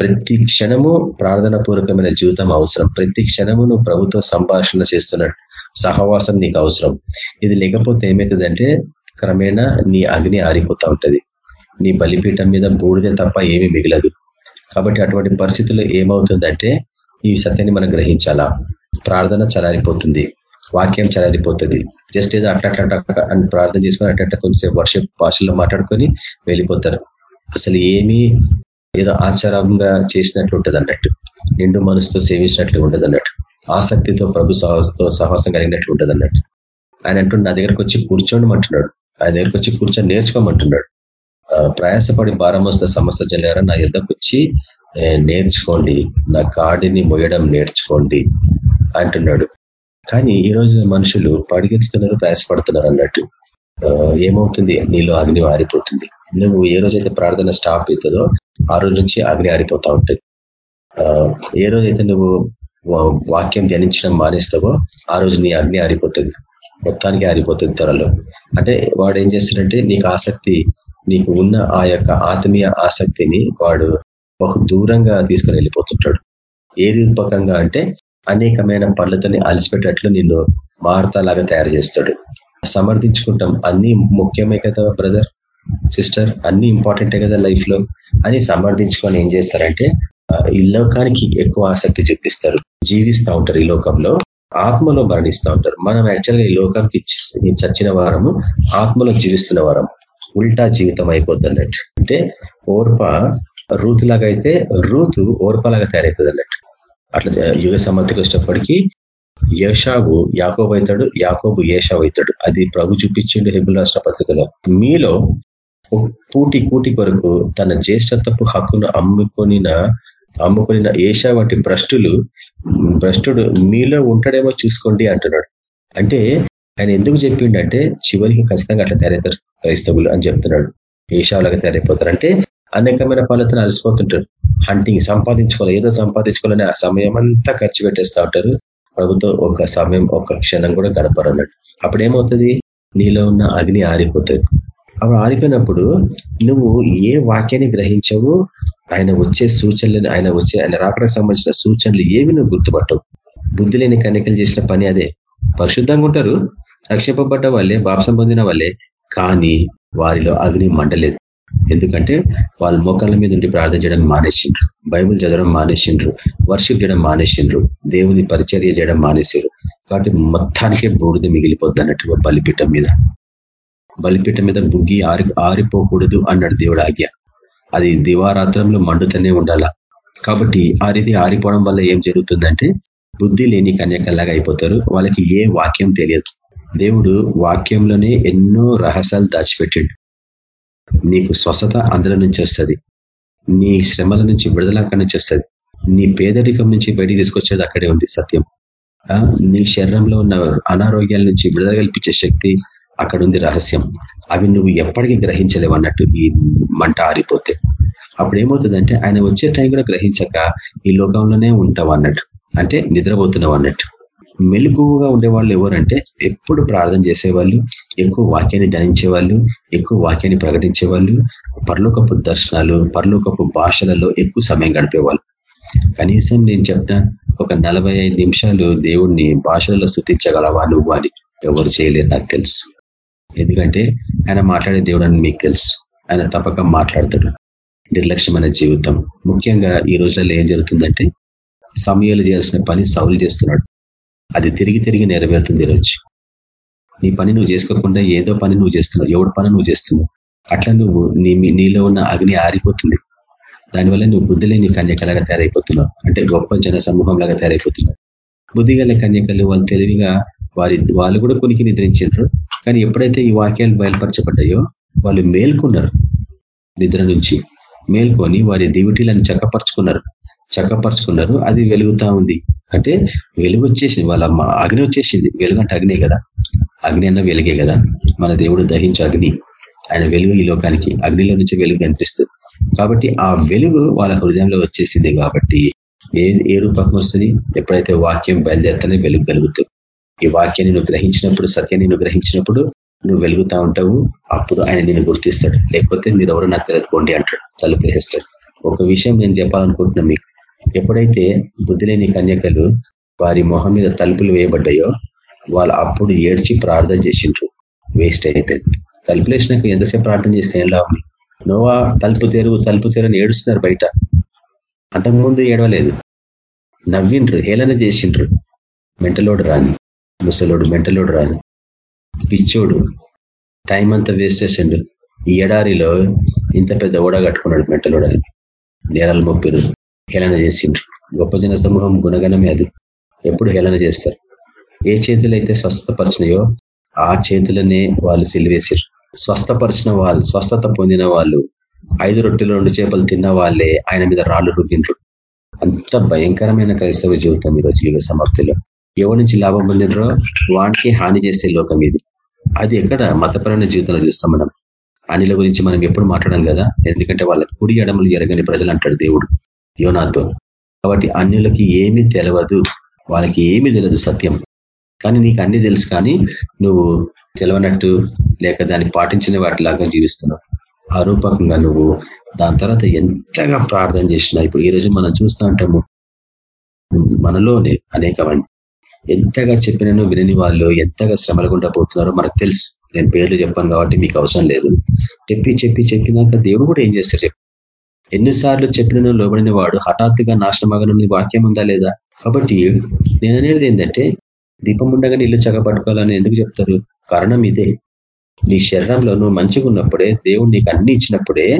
ప్రతి క్షణము ప్రార్థన పూర్వకమైన జీవితం అవసరం. ప్రతి క్షణము నువ్వు ప్రభుత్వ సంభాషణ చేస్తున్నాడు సహవాసం నీకు అవసరం. ఇది లేకపోతే ఏమవుతుందంటే క్రమేణా నీ అగ్ని ఆరిపోతా ఉంటది. నీ బలిపీఠం మీద బూడిదే తప్ప ఏమీ మిగలదు. కాబట్టి అటువంటి పరిస్థితుల్లో ఏమవుతుందంటే ఈ సత్యాన్ని మనం గ్రహించాలా? ప్రార్థన చలారిపోతుంది. వాక్యం చలారిపోతుంది జస్ట్ ఏదో అట్లా అట్లా అని ప్రార్థన చేసుకొని అట్లా కొంచెం వర్ష భాషల్లో మాట్లాడుకొని వెళ్ళిపోతారు. అసలు ఏమీ ఏదో ఆచారంగా చేసినట్లు ఉంటుంది అన్నట్టు. నిండు మనసుతో సేవించినట్లు ఉండదు అన్నట్టు. ఆసక్తితో ప్రభు సహతో సాహసం కలిగినట్లు ఉంటుంది అన్నట్టు. ఆయన అంటుండే నా దగ్గరకు వచ్చి కూర్చోండమంటున్నాడు. ఆయన దగ్గరకు వచ్చి కూర్చొని నేర్చుకోమంటున్నాడు. ప్రయాసపడి భారం వస్తే సమస్త జల్లారా నా యుద్ధకు వచ్చి నేర్చుకోండి. నా కాడిని మొయ్యడం నేర్చుకోండి. అంటున్నాడు. కానీ ఈ రోజు మనుషులు పడిగెత్తుతున్నారు ప్రయాసపడుతున్నారు అన్నట్టు. ఏమవుతుంది? నీలో అగ్ని ఆరిపోతుంది. నువ్వు ఏ రోజైతే ప్రార్థన స్టాప్ అవుతుందో ఆ రోజు నుంచి అగ్ని ఆరిపోతా ఉంటుంది. ఏ రోజైతే నువ్వు వాక్యం ధ్యానించడం మానేస్తావో ఆ రోజు నీ అగ్ని ఆరిపోతుంది. మొత్తానికి ఆరిపోతుంది త్వరలో. అంటే వాడు ఏం చేస్తాడంటే నీకు ఆసక్తి నీకు ఉన్న ఆ యొక్క ఆత్మీయ ఆసక్తిని వాడు బహు దూరంగా తీసుకొని వెళ్ళిపోతుంటాడు. ఏ రూపకంగా అంటే అనేకమైన పనులతోని అలసిపెట్టట్లు నిన్ను లాగా తయారు చేస్తాడు. సమర్థించుకుంటాం. అన్ని ముఖ్యమే కదా బ్రదర్ సిస్టర్ అన్ని ఇంపార్టెంటే కదా లైఫ్లో? అని సమర్థించుకొని ఏం చేస్తారంటే ఈ లోకానికి ఎక్కువ ఆసక్తి చూపిస్తారు. జీవిస్తూ ఉంటారు ఈ లోకంలో. ఆత్మలో మరణిస్తూ ఉంటారు. మనం యాక్చువల్గా ఈ లోకానికి చచ్చిన వారము ఆత్మలో జీవిస్తున్న వారం ఉల్టా జీవితం అయిపోద్ది అన్నట్టు. అంటే ఓర్ప రూతులాగా అయితే రూతు ఓర్పలాగా తయారవుతుంది అన్నట్టు. అట్లా యుగ సమ్మతికి వచ్చేటప్పటికీ యేషావు యాకోబు అవుతాడు యాకోబు ఏషావు అవుతాడు. అది ప్రభు చూపించిండు హెబుల్ రాష్ట్ర పత్రికలో. మీలో పూటి కూటి కొరకు తన జ్యేష్ఠత్వపు హక్కును అమ్ముకొనిన అమ్ముకొనిన ఏషా వంటి భ్రష్టులు భ్రష్టుడు మీలో ఉంటాడేమో చూసుకోండి అంటున్నాడు. అంటే ఆయన ఎందుకు చెప్పిండంటే చివరికి ఖచ్చితంగా అట్లా తయారవుతారు క్రైస్తవులు అని చెప్తున్నాడు. ఏషావులాగా తయారైపోతారు. అంటే అనేకమైన పనులతో అలసిపోతుంటారు. హంటింగ్ సంపాదించుకోవాలి. ఏదో సంపాదించుకోవాలని ఆ సమయం అంతా ఖర్చు పెట్టేస్తూ ఉంటారు. ప్రభుత్వం ఒక సమయం ఒక క్షణం కూడా గడపరు అన్నట్టు. అప్పుడేమవుతుంది? నీలో ఉన్న అగ్ని ఆరిపోతుంది. అప్పుడు ఆరిపోయినప్పుడు నువ్వు ఏ వాక్యాన్ని గ్రహించవు ఆయన వచ్చే సూచనలు ఆయన వచ్చే ఆయన రాకడానికి సంబంధించిన సూచనలు ఏవి నువ్వు గుర్తుపట్టవు. బుద్ధి లేని కన్యకలు చేసిన పని అదే. పరిశుద్ధంగా ఉంటారు. రక్షింపబడ్డ వాళ్ళే బాప్సం పొందిన వాళ్ళే. కానీ వారిలో అగ్ని మండలేదు. ఎందుకంటే వాళ్ళ మోకాళ్ళ మీద ఉండి ప్రార్థన చేయడం మానేసిండ్రు. బైబుల్ చదవడం మానేసిండ్రు. వర్షిప్ చేయడం మానేసిండ్రు. దేవుని పరిచర్య చేయడం మానేసారు కాబట్టి మొత్తానికే బూడిద మిగిలిపోద్ది అన్నట్టు బలిపీఠం మీద. బలిపీఠం మీద బుగ్గి ఆరి ఆరిపోకూడదు అన్నాడు దేవుడు ఆజ్ఞ. అది దివారాత్రంలో మండుతూనే ఉండాలా. కాబట్టి ఆ రీతి ఆరిపోవడం వల్ల ఏం జరుగుతుందంటే బుద్ధి లేని కన్యకల్లాగా అయిపోతారు. వాళ్ళకి ఏ వాక్యం తెలియదు. దేవుడు వాక్యంలోనే ఎన్నో రహస్యాలు దాచిపెట్టిండు. నీకు స్వస్థత అందులో నుంచి వస్తుంది. నీ శ్రమల నుంచి విడుదల అక్కడి నుంచి వస్తుంది. నీ పేదరికం నుంచి బయటికి తీసుకొచ్చేది అక్కడే ఉంది సత్యం. నీ శరీరంలో ఉన్న అనారోగ్యాల నుంచి విడుదల కల్పించే శక్తి అక్కడ ఉంది రహస్యం. అవి నువ్వు ఎప్పటికీ గ్రహించలేవు అన్నట్టు ఈ మంట ఆరిపోతే. అప్పుడు ఏమవుతుందంటే ఆయన వచ్చే టైం కూడా గ్రహించక ఈ లోకంలోనే ఉంటావు అన్నట్టు. అంటే నిద్రపోతున్నావు అన్నట్టు. మెలుగుగా ఉండేవాళ్ళు ఎవరంటే ఎప్పుడు ప్రార్థన చేసేవాళ్ళు ఎక్కువ వాక్యాన్ని ధనించే వాళ్ళు ఎక్కువ వాక్యాన్ని ప్రకటించేవాళ్ళు పరలోకపు పర్లోకపు దర్శనాలు పర్లోకపు భాషలలో ఎక్కువ సమయం గడిపేవాళ్ళు. కనీసం నేను చెప్పిన ఒక నలభై నిమిషాలు దేవుణ్ణి భాషలలో స్థుతించగలవా నువ్వు అని ఎవరు చేయలేరు నాకు తెలుసు. ఎందుకంటే ఆయన మాట్లాడే దేవుడు అని మీకు తెలుసు. ఆయన తప్పక మాట్లాడతాడు. నిర్లక్ష్యమైన జీవితం. ముఖ్యంగా ఈ రోజులలో ఏం జరుగుతుందంటే సమయాలు చేయాల్సిన పని సౌలు చేస్తున్నాడు. అది తిరిగి తిరిగి నెరవేరుతుంది ఈరోజు. నీ పని నువ్వు చేసుకోకుండా ఏదో పని నువ్వు చేస్తున్నావు ఎవడు పని నువ్వు చేస్తున్నావు. అట్లా నువ్వు నీ నీలో ఉన్న అగ్ని ఆరిపోతుంది. దానివల్ల నువ్వు బుద్ధి లేని కన్యకలాగా తయారైపోతున్నావు. అంటే గొప్ప జన సమూహం లాగా తయారైపోతున్నావు బుద్ధిగల కన్యకలు వాళ్ళు తెలివిగా వారి వాళ్ళు కూడా కొనికి నిద్రించారు. కానీ ఎప్పుడైతే ఈ వాక్యాలు బయలుపరచబడ్డాయో వాళ్ళు మేల్కొన్నారు. నిద్ర నుంచి మేల్కొని వారి దివిటీలను చక్కపరుచుకున్నారు. చక్కపరుచుకున్నారు. అది వెలుగుతా ఉంది. అంటే వెలుగు వచ్చేసింది. వాళ్ళ అగ్ని వచ్చేసింది. వెలుగు అంటే అగ్నే కదా? అగ్ని అన్న వెలుగే కదా. మన దేవుడు దహించు అగ్ని. ఆయన వెలుగు ఈ లోకానికి. అగ్నిలో నుంచి వెలుగు కనిపిస్తుంది కాబట్టి ఆ వెలుగు వాళ్ళ హృదయంలో వచ్చేసింది కాబట్టి ఏ ఏ రూపకం వస్తుంది? ఎప్పుడైతే వాక్యం బయలుదేరుతనే వెలుగు కలుగుతుంది. ఈ వాక్యాన్ని నువ్వు గ్రహించినప్పుడు సత్యాన్ని నువ్వు గ్రహించినప్పుడు నువ్వు వెలుగుతా ఉంటావు. అప్పుడు ఆయన నేను గుర్తిస్తాడు. లేకపోతే మీరు ఎవరు నాకు తెలియకపోండి అంటాడు. తలుపు ఒక విషయం నేను చెప్పాలనుకుంటున్నా మీకు. ఎప్పుడైతే బుద్ధి లేని కన్యకలు వారి మొహం మీద తలుపులు వేయబడ్డాయో వాళ్ళు అప్పుడు ఏడ్చి ప్రార్థన చేసిండ్రు. వేస్ట్ అయిపోయింది తలుపులు వేసినాక ఎంతసేపు ప్రార్థన చేస్తే ఏం లాభం? నోవా తలుపు తెరువు తలుపు తెరని ఏడుస్తున్నారు బయట. అంతకుముందు ఏడవలేదు. నవ్విండ్రు హేళన చేసిండ్రు. మెంటలోడు రాని ముసలోడు మెంటలోడు రాని. పిచ్చోడు టైం అంతా వేస్ట్ చేసిండు. ఈ ఎడారిలో ఇంత పెద్ద ఓడ కట్టుకున్నాడు మెంటలోడని. నేరాలు మొప్పిరు హేళన చేసిండ్రు. గొప్ప జన సమూహం గుణగణమే అది. ఎప్పుడు హేళన చేస్తారు? ఏ చేతులైతే స్వస్థపరిచినాయో ఆ చేతులనే వాళ్ళు సిలివేసారు స్వస్థపరిచిన వాళ్ళు స్వస్థత పొందిన వాళ్ళు ఐదు రొట్టెలు రెండు చేపలు తిన్న వాళ్ళే ఆయన మీద రాళ్ళు రూపిండ్రు అంత భయంకరమైన క్రైస్తవ జీవితం ఈరోజు యుగ సమాప్తిలో ఎవరి నుంచి లాభం పొందినరో వాటికి హాని చేసే లోకం ఇది. అది ఎక్కడ? మతపరమైన జీవితంలో చూస్తాం మనం. అనిల గురించి మనం ఎప్పుడు మాట్లాడడం కదా? ఎందుకంటే వాళ్ళ కుడి ఎడమలు ఎరగని ప్రజలు అంటాడు దేవుడు. యోనాతో. కాబట్టి అన్యులకి ఏమీ తెలియదు వాళ్ళకి ఏమీ తెలియదు సత్యం. కానీ నీకు అన్ని తెలుసు కానీ నువ్వు తెలవనట్టు లేక దాన్ని పాటించిన వాటిలాగా జీవిస్తున్నావు. ఆ రూపకంగా నువ్వు దాని తర్వాత ఎంతగా ప్రార్థన చేసినా ఇప్పుడు ఈ రోజు మనం చూస్తూ ఉంటాము. మనలోనే అనేక మంది ఎంతగా చెప్పినను వినని వాళ్ళు ఎంతగా శ్రమలు గుండా పోతున్నారో మనకు తెలుసు. నేను పేర్లు చెప్పాను కాబట్టి మీకు అవసరం లేదు. చెప్పి చెప్పి చెప్పినాక దేవుడు కూడా ఏం చేస్తారు చెప్పి. ఎన్నిసార్లు చెప్పినను లోబడిన వాడు హఠాత్తుగా నాశనమగనని వాక్యం ఉందా లేదా? కాబట్టి నేను అనేది ఏంటంటే దీపం ఉండగా ఇల్లు చక్కబట్టుకోవాలని ఎందుకు చెప్తారు? కారణం ఇదే. నీ శరీరంలో నువ్వు మంచిగా ఉన్నప్పుడే దేవుడు నీకు అన్ని ఇచ్చినప్పుడే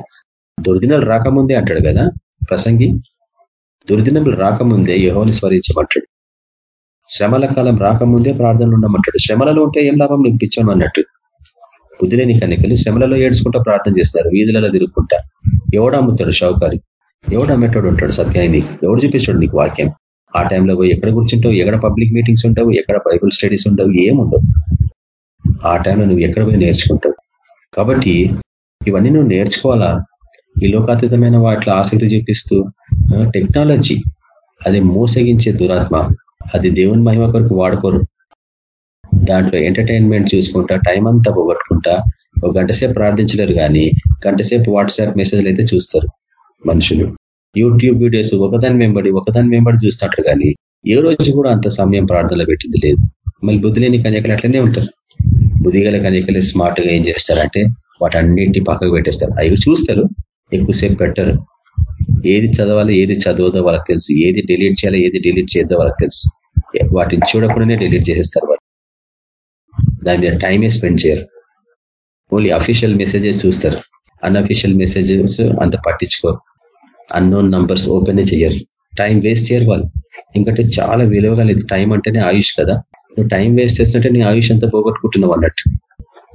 దుర్దినాలు రాకముందే అంటాడు కదా? ప్రసంగి దుర్దినములు రాకముందే యహోని స్మరించమంటాడు. శ్రమల కాలం రాకముందే ప్రార్థనలు ఉండమంటాడు. శ్రమలలో ఉంటే ఏం లాభం? నీకు పిచ్చాను అన్నట్టు. బుద్ధిలేని కన్యకలు శ్రమలలో ఏడ్చుకుంటా ప్రార్థన చేస్తారు వీధులలో తిరుగుకుంటా. ఎవడు అమ్ముతాడు షౌకారి ఎవడు అమ్మేటోడు ఉంటాడు సత్యాన్ని నీకు? ఎవడు చూపిస్తాడు నీకు వాక్యం? ఆ టైంలో పోయి ఎక్కడ కూర్చుంటావు? ఎక్కడ పబ్లిక్ మీటింగ్స్ ఉంటావు? ఎక్కడ బైబుల్ స్టడీస్ ఉండవు ఏముండవు. ఆ టైంలో నువ్వు ఎక్కడ పోయి నేర్చుకుంటావు? కాబట్టి ఇవన్నీ నువ్వు నేర్చుకోవాలా? ఈ లోకాతీతమైన వాటిలో ఆసక్తి చూపిస్తూ టెక్నాలజీ అది మోసగించే దురాత్మ అది దేవుని మహిమ కొరకు వాడుకోరు. దాంట్లో ఎంటర్టైన్మెంట్ చూసుకుంటా టైం అంతా పోగొట్టుకుంటా ఒక గంట సేపు ప్రార్థించలేరు కానీ గంట సేపు వాట్సాప్ మెసేజ్లు అయితే చూస్తారు మనుషులు. యూట్యూబ్ వీడియోస్ ఒకదాని వెంబడి ఒకదాని వెంబడి చూస్తుంటారు కానీ ఏ రోజు కూడా అంత సమయం ప్రార్థనలో పెట్టింది లేదు. మళ్ళీ బుద్ధి లేని కన్యకలు అట్లనే ఉంటారు. బుద్ధిగల కన్యకలు స్మార్ట్గా ఏం చేస్తారంటే వాటన్నింటి పక్కకు పెట్టేస్తారు. అవి చూస్తారు ఎక్కువసేపు పెట్టరు. ఏది చదవాలో ఏది చదవదో వాళ్ళకి తెలుసు. ఏది డిలీట్ చేయాలో ఏది డిలీట్ చేయొద్దో వాళ్ళకి తెలుసు. వాటిని చూడకుండానే డిలీట్ చేసేస్తారు దాని మీద టైమే స్పెండ్ చేయరు ఓన్లీ అఫీషియల్ మెసేజెస్ చూస్తారు. అన్అఫీషియల్ మెసేజెస్ అంత పట్టించుకోరు. అన్నోన్ నంబర్స్ ఓపెన్ చేయరు టైం వేస్ట్ చేయరు వాళ్ళు. ఎందుకంటే చాలా విలువగా లేదు టైం అంటేనే ఆయుష్ కదా. నువ్వు టైం వేస్ట్ చేసినట్టే నీ ఆయుష్ అంతా పోగొట్టుకుంటున్నావు అన్నట్టు.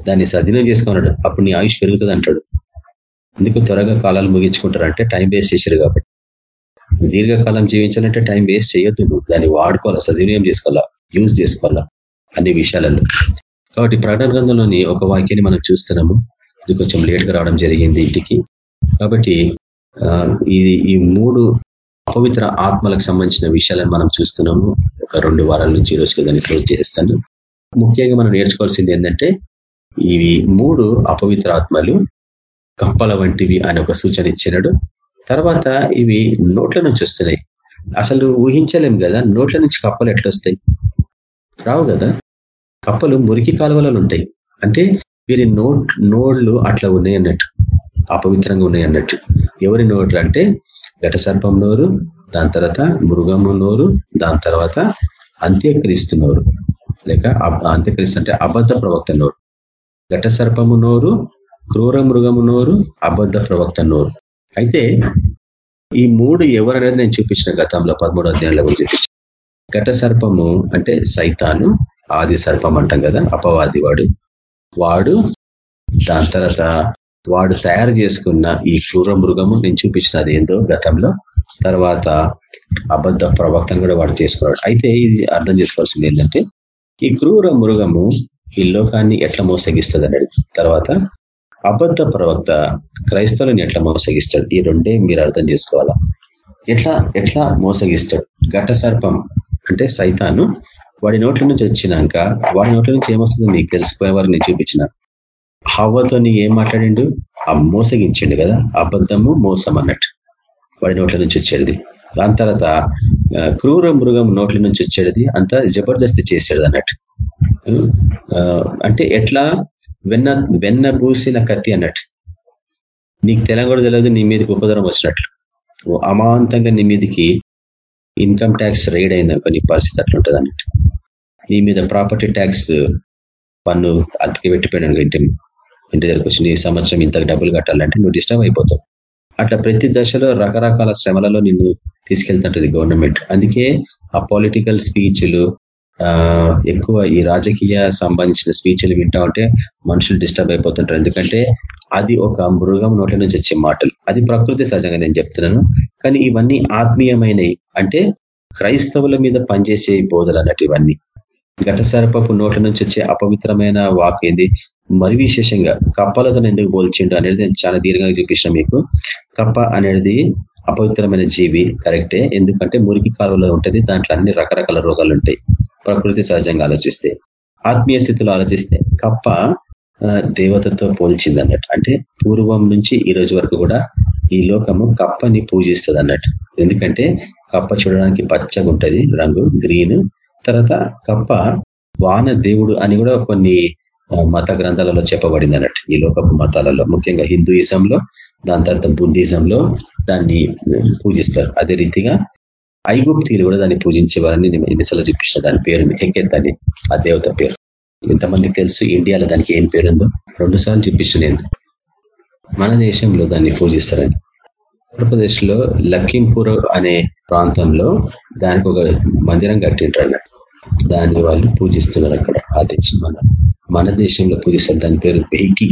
దాన్ని సదినం చేసుకున్నాడు. అప్పుడు నీ ఆయుష్ పెరుగుతుంది అంటాడు. ఎందుకు త్వరగా కాలాలు ముగించుకుంటారు అంటే టైం వేస్ట్ చేశారు కాబట్టి. దీర్ఘకాలం జీవించాలంటే టైం వేస్ట్ చేయొద్దు నువ్వు. దాన్ని వాడుకోవాలా సద్వినియోగం చేసుకోవాలా యూజ్ చేసుకోవాలా అన్ని విషయాలలో. కాబట్టి ప్రకటన గ్రంథంలోని ఒక వాక్యాన్ని మనం చూస్తున్నాము. ఇది కొంచెం లేట్గా రావడం జరిగింది ఇంటికి. కాబట్టి ఇది ఈ మూడు అపవిత్ర ఆత్మలకు సంబంధించిన విషయాలను మనం చూస్తున్నాము. ఒక రెండు వారాల నుంచి ఈ రోజుకి దాన్ని క్లోజ్ చేస్తాను. ముఖ్యంగా మనం నేర్చుకోవాల్సింది ఏంటంటే ఇవి మూడు అపవిత్ర ఆత్మలు కప్పల వంటివి అని ఒక సూచన ఇచ్చినాడు. తర్వాత ఇవి నోట్ల నుంచి వస్తున్నాయి. అసలు ఊహించలేం కదా నోట్ల నుంచి కప్పలు ఎట్లా వస్తాయి రావు కదా? కప్పలు మురికి కాలువలలో ఉంటాయి అంటే వీరి నోట్ నోళ్ళు అట్లా ఉన్నాయి అన్నట్టు. అపవిత్రంగా ఉన్నాయి అన్నట్టు. ఎవరి నోట్లు అంటే ఘట సర్పం నోరు దాని తర్వాత మృగము నోరు దాని తర్వాత అంత్యక్రీస్తు నోరు. లేక అంత్యక్రీస్తు అంటే అబద్ధ ప్రవక్త నోరు. ఘట సర్పము నోరు క్రూర మృగము నోరు అబద్ధ ప్రవక్త నోరు. అయితే ఈ మూడు ఎవరనేది నేను చూపించిన గతంలో పదమూడు అధ్యాయంలో చూపించాను. ఘట సర్పము అంటే సైతాను ఆది సర్పం అంటాం కదా అపవాది వాడు. వాడు దాని తర్వాత వాడు తయారు చేసుకున్న ఈ క్రూర మృగము నేను చూపించినది ఏందో గతంలో. తర్వాత అబద్ధ ప్రవక్తను కూడా వాడు చేసుకున్నాడు. అయితే ఇది అర్థం చేసుకోవాల్సింది ఏంటంటే ఈ క్రూర మృగము ఈ లోకాన్ని ఎట్లా మోసగిస్తుంది అన్నాడు తర్వాత అబద్ధ ప్రవక్త క్రైస్తవులను ఎట్లా మోసగిస్తాడు? ఈ రెండే మీరు అర్థం చేసుకోవాలా? ఎట్లా ఎట్లా మోసగిస్తాడు? ఘట సర్పం అంటే సైతాను వాడి నోట్ల నుంచి వచ్చినాక వాడి నోట్ల నుంచి ఏమొస్తుందో మీకు తెలిసిపోయే వారు నేను చూపించిన. హవ్వతో ఏం మాట్లాడిండు? ఆ మోసగించిండు కదా అబద్ధము మోసం అన్నట్టు వాడి నోట్ల నుంచి వచ్చేది. దాని తర్వాత క్రూర మృగం నోట్ల నుంచి వచ్చేది. అంతా జబర్దస్తి చేసేది అన్నట్టు. అంటే ఎట్లా? వెన్న వెన్న పూసిన కత్తి అన్నట్టు. నీకు తెలంగాణ తెలియదు నీ మీదకి ఉపద్రవం వచ్చినట్లు. అమాంతంగా నీ మీదకి ఇన్కమ్ ట్యాక్స్ రైడ్ అయిందనుకో నీ పరిస్థితి అట్లుంటుంది అన్నట్టు నీ మీద ప్రాపర్టీ ట్యాక్స్ పన్ను అతికి పెట్టిపోయాను ఇంటి ఇంటి దగ్గరకు వచ్చి నీ సంవత్సరం ఇంత డబ్బులు కట్టాలంటే నువ్వు డిస్టర్బ్ అయిపోతావు. అట్లా ప్రతి దశలో రకరకాల శ్రమలలో నిన్ను తీసుకెళ్తుంటది గవర్నమెంట్. అందుకే ఆ పొలిటికల్ స్పీచ్లు ఎక్కువ ఈ రాజకీయ సంబంధించిన స్పీచ్లు వింటా ఉంటే మనుషులు డిస్టర్బ్ అయిపోతుంటారు. ఎందుకంటే అది ఒక మృగం నోట్ల నుంచి వచ్చే మాటలు. అది ప్రకృతి సహజంగా నేను చెప్తున్నాను. కానీ ఇవన్నీ ఆత్మీయమైనవి అంటే క్రైస్తవుల మీద పనిచేసే బోధలు అన్నట్టు ఇవన్నీ. ఘటసరపపు నోట్ల నుంచి వచ్చే అపవిత్రమైన వాక్ ఏంది? మరి విశేషంగా కప్పలతో ఎందుకు పోల్చిండు అనేది నేను చాలా దీర్ఘంగా చూపించిన మీకు. కప్ప అనేది అపవిత్రమైన జీవి కరెక్టే. ఎందుకంటే మురికి కాలువలో ఉంటుంది. దాంట్లో అన్ని రకరకాల రోగాలు ఉంటాయి. ప్రకృతి సహజంగా ఆలోచిస్తే ఆత్మీయ స్థితిలో ఆలోచిస్తే కప్ప దేవతతో పోల్చింది అన్నట్టు అంటే పూర్వం నుంచి ఈ రోజు వరకు కూడా ఈ లోకము కప్పని పూజిస్తుంది అన్నట్టు ఎందుకంటే కప్ప చూడడానికి పచ్చగా ఉంటుంది రంగు గ్రీన్. తర్వాత కప్ప వాన దేవుడు అని కూడా కొన్ని మత గ్రంథాలలో చెప్పబడింది అన్నట్టు ఈ లోకపు మతాలలో ముఖ్యంగా హిందూయిజంలో దాని తర్వాత బుద్ధిజంలో దాన్ని పూజిస్తారు. అదే రీతిగా ఐగుప్తీలు కూడా దాన్ని పూజించేవారని నేను ఎన్నిసార్లు చూపించిన. దాని పేరు హెకెత్ అని ఆ దేవత పేరు. ఎంతమందికి తెలుసు ఇండియాలో దానికి ఏం పేరుందో? రెండు సార్లు చూపించిన నేను. మన దేశంలో దాన్ని పూజిస్తారని. ఆంధ్రప్రదేశ్లో లఖింపూర్ అనే ప్రాంతంలో దానికి ఒక మందిరం కట్టింటారు అన్నట్టు దాన్ని వాళ్ళు పూజిస్తున్నారు అక్కడ. ఆ దేశం మన మన దేశంలో పూజిస్తారు. దాని పేరు బెయికి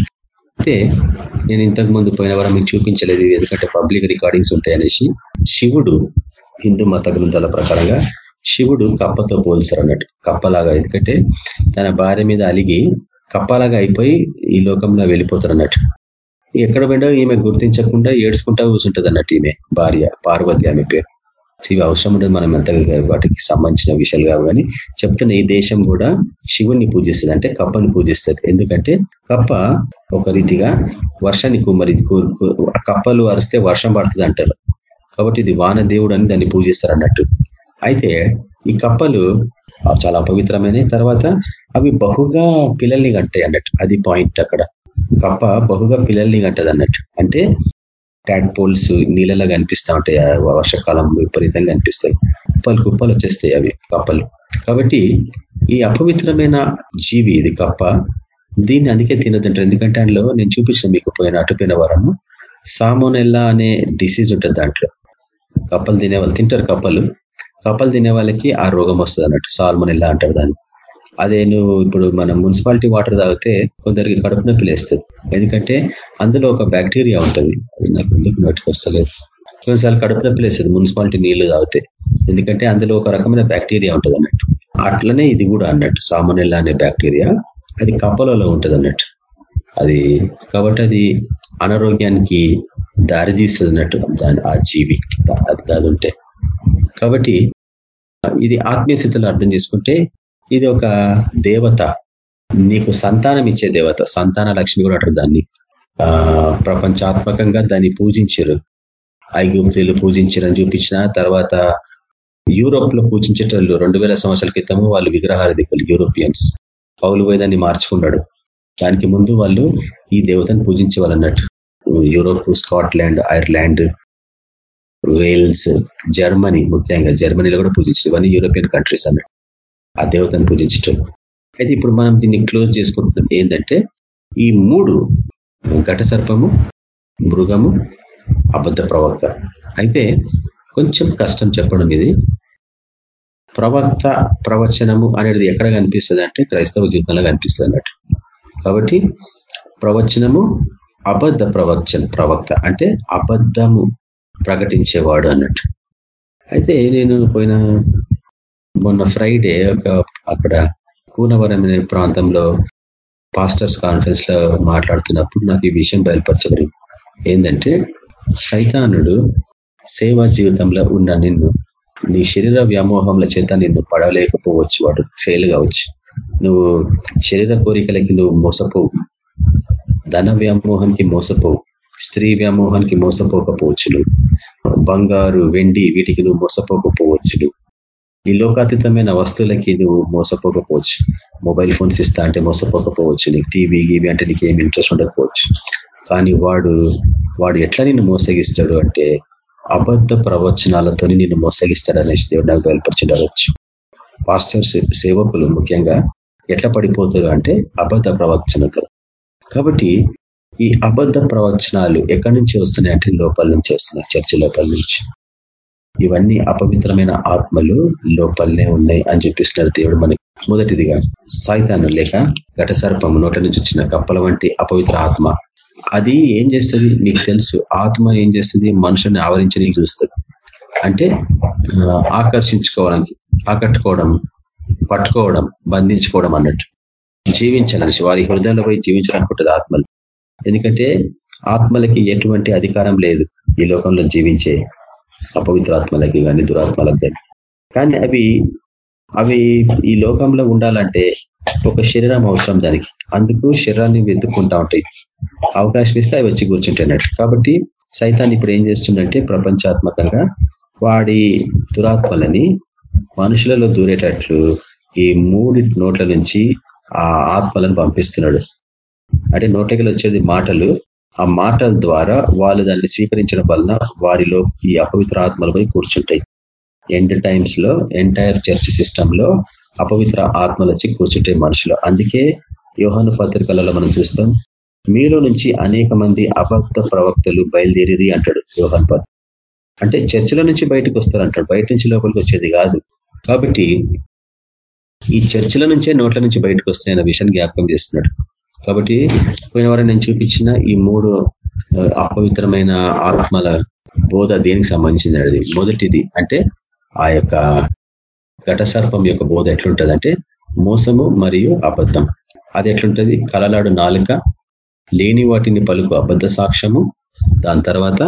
అయితే నేను ఇంతకు ముందు పోయిన వారం మీకు చూపించలేదు. ఎందుకంటే పబ్లిక్ రికార్డింగ్స్ ఉంటాయనేసి. శివుడు హిందూ మత గ్రంథాల ప్రకారంగా శివుడు కప్పతో పోల్చారు అన్నట్టు కప్పలాగా. ఎందుకంటే తన భార్య మీద అలిగి కప్పలాగా అయిపోయి ఈ లోకంలో వెళ్ళిపోతారు అన్నట్టు ఎక్కడ పోయినా ఈమె గుర్తించకుండా ఏడ్చుకుంటా కూర్చుంటుంది అన్నట్టు ఈమె భార్య పార్వతి ఆమె పేరు. ఇవి అవసరం ఉండదు మనం ఎంత వాటికి సంబంధించిన విషయాలు కావు కానీ చెప్తున్న ఈ దేశం కూడా శివుణ్ణి పూజిస్తుంది. అంటే కప్పని పూజిస్తుంది. ఎందుకంటే కప్ప ఒక రీతిగా వర్షాన్ని కుమరి కప్పలు అరిస్తే వర్షం పడుతుంది అంటారు కాబట్టి ఇది వాన దేవుడు అని దాన్ని పూజిస్తారు అన్నట్టు అయితే ఈ కప్పలు చాలా అపవిత్రమైన తర్వాత అవి బహుగా పిల్లల్ని కంటాయి అన్నట్టు. అది పాయింట్ అక్కడ. కప్ప బహుగా పిల్లల్ని కంటది అన్నట్టు. అంటే ట్యాడ్ పోల్స్ నీళ్ళలా కనిపిస్తూ ఉంటాయి. వర్షాకాలం విపరీతంగా కనిపిస్తాయి. కుప్పలు కుప్పలు వచ్చేస్తాయి అవి కప్పలు. కాబట్టి ఈ అపవిత్రమైన జీవి ఇది కప్ప. దీన్ని అందుకే తినదంటారు ఎందుకంటే అందులో నేను చూపించిన మీకు పోయిన అటుపోయిన వారము సామోనెల్లా అనే డిసీజ్ ఉంటుంది దాంట్లో. కప్పలు తినే వాళ్ళు తింటారు కప్పలు. కప్పలు తినే వాళ్ళకి ఆ రోగం వస్తుంది అన్నట్టు సాల్మోనెల్లా అంటారు దాన్ని. అదే నువ్వు ఇప్పుడు మనం మున్సిపాలిటీ వాటర్ తాగితే కొందరికి కడుపు నొప్పి లేస్తుంది. ఎందుకంటే అందులో ఒక బ్యాక్టీరియా ఉంటుంది. అది నాకు ఎందుకు నోటికి వస్తలేదు. కొన్నిసార్లు కడుపు నొప్పి లేస్తుంది మున్సిపాలిటీ నీళ్ళు తాగితే. ఎందుకంటే అందులో ఒక రకమైన బ్యాక్టీరియా ఉంటుంది అన్నట్టు అట్లనే ఇది కూడా అన్నట్టు సామాన్యుల అనే బ్యాక్టీరియా అది కప్పలలో ఉంటుంది అన్నట్టు అది కాబట్టి అది అనారోగ్యానికి దారి తీస్తుంది దాని ఆ జీవి అది ఉంటే. కాబట్టి ఇది ఆత్మీయ స్థితిలో అర్థం చేసుకుంటే ఇది ఒక దేవత నీకు సంతానం ఇచ్చే దేవత సంతాన లక్ష్మి కూడా అంటారు దాన్ని. ఆ ప్రపంచాత్మకంగా దాన్ని పూజించారు. ఐగుప్తులు పూజించారని చూపించిన తర్వాత యూరోప్లో పూజించేటోళ్ళు రెండు వేల సంవత్సరాల క్రితము వాళ్ళు విగ్రహారధికులు యూరోపియన్స్. పౌలు వేదాన్ని మార్చుకున్నాడు. దానికి ముందు వాళ్ళు ఈ దేవతను పూజించే వాళ్ళు అన్నట్టు Europe Scotland Ireland Wales Germany ముఖ్యంగా జర్మనీలో కూడా పూజించడం ఇవన్నీ యూరోపియన్ కంట్రీస్ అన్నట్టు. ఆ దేవతను పూజించటం. అయితే ఇప్పుడు మనం దీన్ని క్లోజ్ చేసుకుంటున్నాం. ఏంటంటే ఈ మూడు ఘట సర్పము మృగము అబద్ధ ప్రవక్త. అయితే కొంచెం కష్టం చెప్పడం ఇది. ప్రవక్త ప్రవచనము అనేది ఎక్కడ కనిపిస్తుంది అంటే క్రైస్తవ జీవితంలో కనిపిస్తుంది అన్నట్టు కాబట్టి ప్రవచనము అబద్ధ ప్రవచన ప్రవక్త అంటే అబద్ధము ప్రకటించేవాడు అన్నట్టు. అయితే నేను పోయిన మొన్న ఫ్రైడే ఒక అక్కడ కూనవరం అనే ప్రాంతంలో పాస్టర్స్ కాన్ఫరెన్స్లో మాట్లాడుతున్నప్పుడు నాకు ఈ విషయం బయలుపరచబడింది. ఏంటంటే సైతానుడు సేవా జీవితంలో ఉన్న నిన్ను నీ శరీర వ్యామోహంల చేత నిన్ను పడలేకపోవచ్చు వాడు ఫెయిల్ కావచ్చు. నువ్వు శరీర కోరికలకి నువ్వు మోసపోవు. ధన వ్యామోహానికి మోసపోవు. స్త్రీ వ్యామోహానికి మోసపోకపోవచ్చు బంగారు వెండి వీటికి నువ్వు మోసపోకపోవచ్చు ఈ లోకాతీతమైన వస్తువులకి నువ్వు మోసపోకపోవచ్చు. మొబైల్ ఫోన్స్ ఇస్తా అంటే మోసపోకపోవచ్చు. నీకు టీవీ గీవీ అంటే నీకు ఏమి ఇంట్రెస్ట్ ఉండకపోవచ్చు. కానీ వాడు వాడు ఎట్లా నిన్ను మోసగిస్తాడు అంటే అబద్ధ ప్రవచనాలతో నిన్ను మోసగిస్తాడు అనేసి దేవుడు నాకు బయలుపరిచిండవచ్చు. పాస్టర్ సేవకులు ముఖ్యంగా ఎట్లా పడిపోతారు అంటే అబద్ధ ప్రవచనతో కాబట్టి ఈ అబద్ధ ప్రవచనాలు ఎక్కడి నుంచి వస్తున్నాయి అంటే లోపల నుంచి వస్తున్నాయి చర్చి లోపల నుంచి. ఇవన్నీ అపవిత్రమైన ఆత్మలు లోపలనే ఉన్నాయి అని చెప్పిస్తున్నారు దేవుడు మనకి. మొదటిదిగా సాయితాను లేక ఘటసర్పము నోట నుంచి వచ్చిన కప్పల వంటి అపవిత్ర ఆత్మ. అది ఏం చేస్తుంది? మీకు తెలుసు ఆత్మ ఏం చేస్తుంది? మనుషుని ఆవరించడానికి చూస్తుంది. అంటే ఆకర్షించుకోవడానికి ఆకట్టుకోవడం పట్టుకోవడం బంధించుకోవడం అన్నట్టు. జీవించాలని వారి హృదయంలో పోయి జీవించాలనుకుంటుంది ఆత్మలు. ఎందుకంటే ఆత్మలకి ఎటువంటి అధికారం లేదు ఈ లోకంలో జీవించే అపవిత్ర ఆత్మలకి కానీ దురాత్మలకు కానీ కానీ అవి అవి ఈ లోకంలో ఉండాలంటే ఒక శరీరం అవసరం దానికి. అందుకు శరీరాన్ని వెతుక్కుంటా ఉంటాయి. అవకాశం ఇస్తే అవి వచ్చి కూర్చుంటున్నట్టు కాబట్టి సైతాన్ని ఇప్పుడు ఏం చేస్తుందంటే ప్రపంచాత్మకంగా వాడి దురాత్మలని మనుషులలో దూరేటట్లు ఈ మూడి నోట్ల నుంచి ఆ ఆత్మలను పంపిస్తున్నాడు. అంటే నోటకలు వచ్చేది మాటలు. ఆ మాటల ద్వారా వాళ్ళు దాన్ని స్వీకరించడం వలన వారిలో ఈ అపవిత్ర ఆత్మలు పోయి కూర్చుంటాయి. ఎండ్ టైమ్స్లో ఎంటైర్ చర్చ్ సిస్టమ్లో అపవిత్ర ఆత్మలు వచ్చి కూర్చుంటాయి మనుషులు. అందుకే యోహాను పత్రికలలో మనం చూస్తాం మీలో నుంచి అనేక మంది అబద్ధ ప్రవక్తలు బయలుదేరిది అంటాడు యోహన్ పత్ అంటే చర్చల నుంచి బయటకు వస్తారు అంటాడు బయట నుంచి లోపలికి వచ్చేది కాదు. కాబట్టి ఈ చర్చల నుంచే నోట్ల నుంచి బయటకు వస్తాయన్న విషయాన్ని జ్ఞాపకం చేస్తున్నాడు. కాబట్టి పోయిన వారం నేను చూపించిన ఈ మూడు అపవిత్రమైన ఆత్మల బోధ దేనికి సంబంధించినది? మొదటిది అంటే ఆ యొక్క ఘటసర్పం యొక్క బోధ ఎట్లుంటుంది అంటే మోసము మరియు అబద్ధం. అది ఎట్లుంటది? కలలాడు నాలుక లేని వాటిని పలుకు అబద్ధ సాక్ష్యము దాని తర్వాత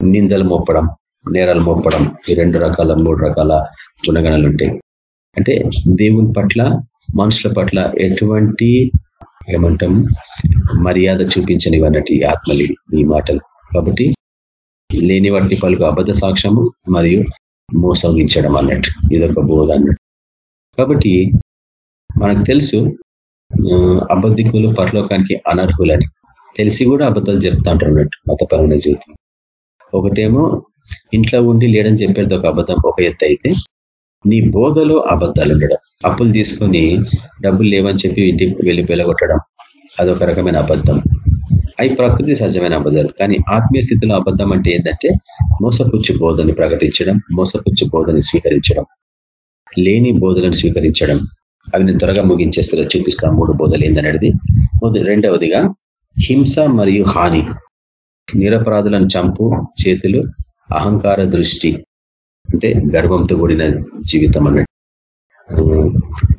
నిందలు మోపడం నేరాలు మోపడం ఈ రెండు రకాల మూడు రకాల గుణగణాలు ఉంటాయి. అంటే దేవుని పట్ల మనుషుల పట్ల ఎటువంటి ఏమంటాం మర్యాద చూపించని అన్నట్టు ఈ ఆత్మలి ఈ మాటలు. కాబట్టి లేని వాటిని పలుకు అబద్ధ సాక్ష్యము మరియు మోసగించడం అన్నట్టు. ఇదొక బోధ అన్నట్టు. కాబట్టి మనకు తెలుసు అబద్ధికులు పరలోకానికి అనర్హులని. తెలిసి కూడా అబద్ధాలు చెప్తా ఉంటారు అన్నట్టు మతపరమైన జీవితం ఒకటేమో ఇంట్లో ఉండి లేడని చెప్పేది ఒక అబద్ధం ఒక ఎత్తు అయితే నీ బోధలో అబద్ధాలు ఉండడం. అప్పులు తీసుకొని డబ్బులు లేవని చెప్పి ఇంటికి వెళ్ళి వెలగొట్టడం అదొక రకమైన అబద్ధం. అవి ప్రకృతి సహజమైన అబద్ధాలు. కానీ ఆత్మీయ స్థితిలో అబద్ధం అంటే ఏంటంటే మోసపుచ్చు బోధని ప్రకటించడం మోసపుచ్చు బోధని స్వీకరించడం లేని బోధలను స్వీకరించడం. అవి నేను త్వరగా ముగించేస్తారో చూపిస్తా మూడు బోధలు ఏందనేది. రెండవదిగా హింస మరియు హాని. నిరపరాధులను చంపు చేతులు అహంకార దృష్టి అంటే గర్వంతో కూడిన జీవితం అన్నట్టు.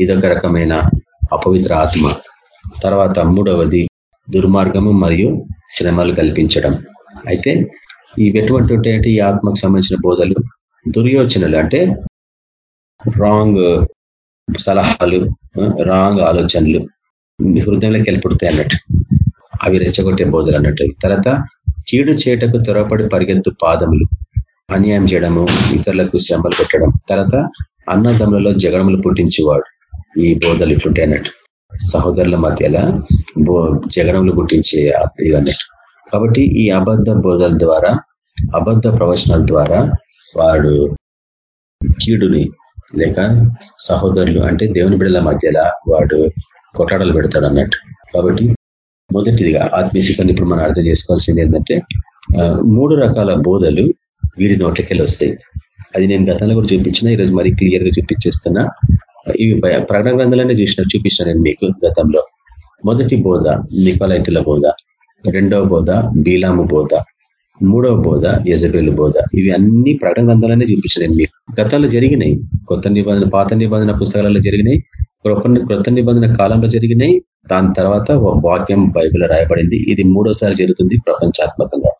ఇదొక రకమైన అపవిత్ర ఆత్మ. తర్వాత మూడవది దుర్మార్గము మరియు శ్రమలు కల్పించడం. అయితే ఇవి ఎటువంటి ఉంటాయంటే ఈ ఆత్మకు సంబంధించిన బోధలు దుర్యోచనలు అంటే రాంగ్ సలహాలు రాంగ్ ఆలోచనలు హృదయంలోకి వెళ్ళిపుడతాయి అన్నట్టు. అవి రెచ్చగొట్టే బోధలు అన్నట్టు. తర్వాత కీడు చేయటకు త్వరపడి పరిగెత్తు పాదములు అన్యాయం చేయడము ఇతరులకు శ్రమలు పెట్టడం తర్వాత అన్నదమ్ములలో జగడములు పుట్టించేవాడు. ఈ బోధలు ఇట్లుంటాయి అన్నట్టు సహోదరుల మధ్యలో బో జగడములు పుట్టించే అన్నట్టు కాబట్టి ఈ అబద్ధ బోధల ద్వారా అబద్ధ ప్రవచనాల ద్వారా వాడు కీడుని లేక సహోదరులు అంటే దేవుని బిడల మధ్యలో వాడు కొట్లాడలు పెడతాడు అన్నట్టు కాబట్టి మొదటిదిగా ఆత్మీయశిఖాన్ని ఇప్పుడు మనం అర్థం చేసుకోవాల్సింది ఏంటంటే మూడు రకాల బోధలు వీడి నోట్లకెళ్ళి వస్తాయి. అది నేను గతంలో కూడా చూపించిన ఈరోజు మరి క్లియర్గా చూపించేస్తున్నా. ఇవి ప్రకటన గ్రంథాలనే చూసిన చూపించిన నేను మీకు గతంలో. మొదటి బోధ నికలైతుల బోధ రెండవ బోధ బీలాము బోధ మూడవ బోధ యజబేలు బోధ. ఇవి అన్ని ప్రకటన గ్రంథాలనే చూపించిన నేను మీకు. గతంలో జరిగినాయి కొత్త నిబంధన పాత నిబంధన పుస్తకాలలో జరిగినాయి కొత్త నిబంధన కాలంలో జరిగినాయి దాని తర్వాత వాక్యం బైబిల్ రాయబడింది. ఇది మూడోసారి జరుగుతుంది ప్రపంచాత్మకంగా.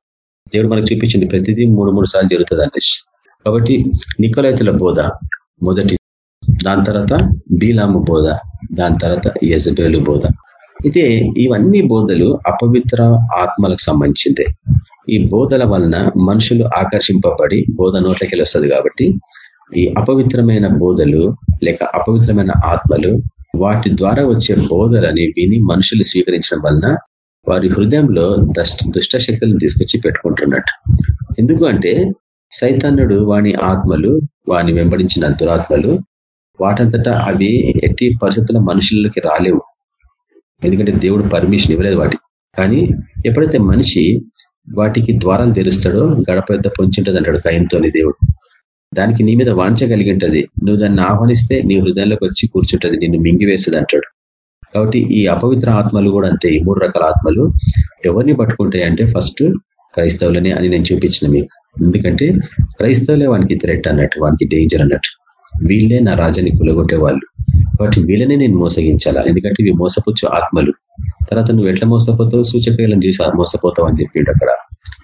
దేవుడు మనకు చూపించింది ప్రతిదీ మూడు మూడు సార్లు జరుగుతుంది అనేసి కాబట్టి నికోలైతుల బోధ మొదటి దాని తర్వాత బీలాము బోధ దాని తర్వాత యజబేలు బోధ. అయితే ఇవన్నీ బోధలు అపవిత్ర ఆత్మలకు సంబంధించిందే. ఈ బోధల వలన మనుషులు ఆకర్షింపబడి బోధ నోట్లకి వస్తుంది కాబట్టి ఈ అపవిత్రమైన బోధలు లేక అపవిత్రమైన ఆత్మలు వాటి ద్వారా వచ్చే బోధలని విని మనుషులు స్వీకరించడం వలన వారి హృదయంలో దుష్ట శక్తులను తీసుకొచ్చి పెట్టుకుంటున్నట్టు ఎందుకు అంటే సైతాన్యుడు వాని ఆత్మలు వాని వెంబడించిన దురాత్మలు వాటంతటా అవి ఎట్టి పరిస్థితుల మనుషులకి రాలేవు. ఎందుకంటే దేవుడు పర్మిషన్ ఇవ్వలేదు వాటి కానీ ఎప్పుడైతే మనిషి వాటికి ద్వారాలు తెరుస్తాడో గడప పెద్ద పొంచుంటది అంటాడు కయంతోని దేవుడు. దానికి నీ మీద వాంచ కలిగి ఉంటుంది నువ్వు దాన్ని ఆహ్వానిస్తే నీ హృదయంలోకి వచ్చి కూర్చుంటుంది నిన్ను మింగివేస్తుంది అంటాడు. కాబట్టి ఈ అపవిత్ర ఆత్మలు కూడా అంతే ఈ మూడు రకాల ఆత్మలు ఎవరిని పట్టుకుంటాయి అంటే ఫస్ట్ క్రైస్తవులనే అని నేను చూపించిన మీకు. ఎందుకంటే క్రైస్తవులే వానికి థ్రెట్ అన్నట్టు వానికి డేంజర్ అన్నట్టు. వీళ్ళే నా రాజాని కులగొట్టే వాళ్ళు. కాబట్టి వీళ్ళనే నేను మోసగించాలా? ఎందుకంటే ఇవి మోసపోచ్చు ఆత్మలు. తర్వాత నువ్వు ఎట్లా మోసపోతావు? సూచక్రియలను చూసి మోసపోతావు అని చెప్పిండు అక్కడ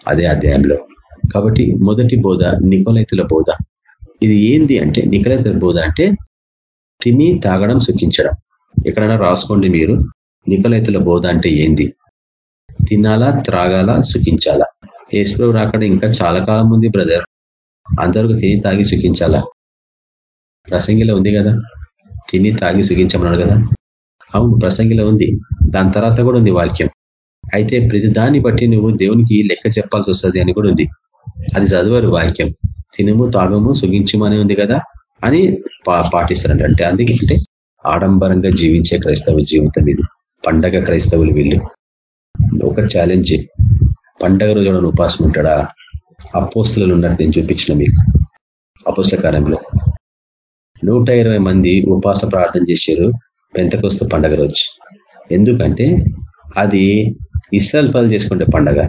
అదే అధ్యాయంలో. కాబట్టి మొదటి బోధ నికోలైతుల బోధ. ఇది ఏంది అంటే నికోలైతుల బోధ అంటే తిని తాగడం సుఖించడం. ఎక్కడైనా రాసుకోండి మీరు. నికలైతుల బోధ అంటే ఏంది? తినాలా త్రాగాల సుఖించాలా? ఏసుప్రభు రాకడ ఇంకా చాలా కాలం ఉంది బ్రదర్. అందరూ తిని తాగి సుఖించాలా? ప్రసంగిలో ఉంది కదా. తిని తాగి సుఖించమన్నాడు కదా. అవును ప్రసంగిలో ఉంది. దాని తర్వాత కూడా ఉంది వాక్యం. అయితే ప్రతి దాన్ని బట్టి నువ్వు దేవునికి లెక్క చెప్పాల్సి వస్తుంది అని కూడా ఉంది. అది చదవరు వాక్యం. తినము తాగము సుగించమని ఉంది కదా అని పాటిస్తారంట అంటే అందుకంటే ఆడంబరంగా జీవించే క్రైస్తవ జీవితం ఇది. పండగ క్రైస్తవులు వీళ్ళు. ఒక ఛాలెంజ్ పండగ రోజు ఉపాసం ఉంటాడా? అపోస్తులు ఉన్నట్టు నేను చూపించిన మీకు. అపోస్ల కాలంలో. నూట మంది ఉపాస ప్రార్థన చేశారు పెంతకొస్తు పండగ రోజు. ఎందుకంటే అది ఇస్రాల్ పాలు చేసుకుంటే పండగ.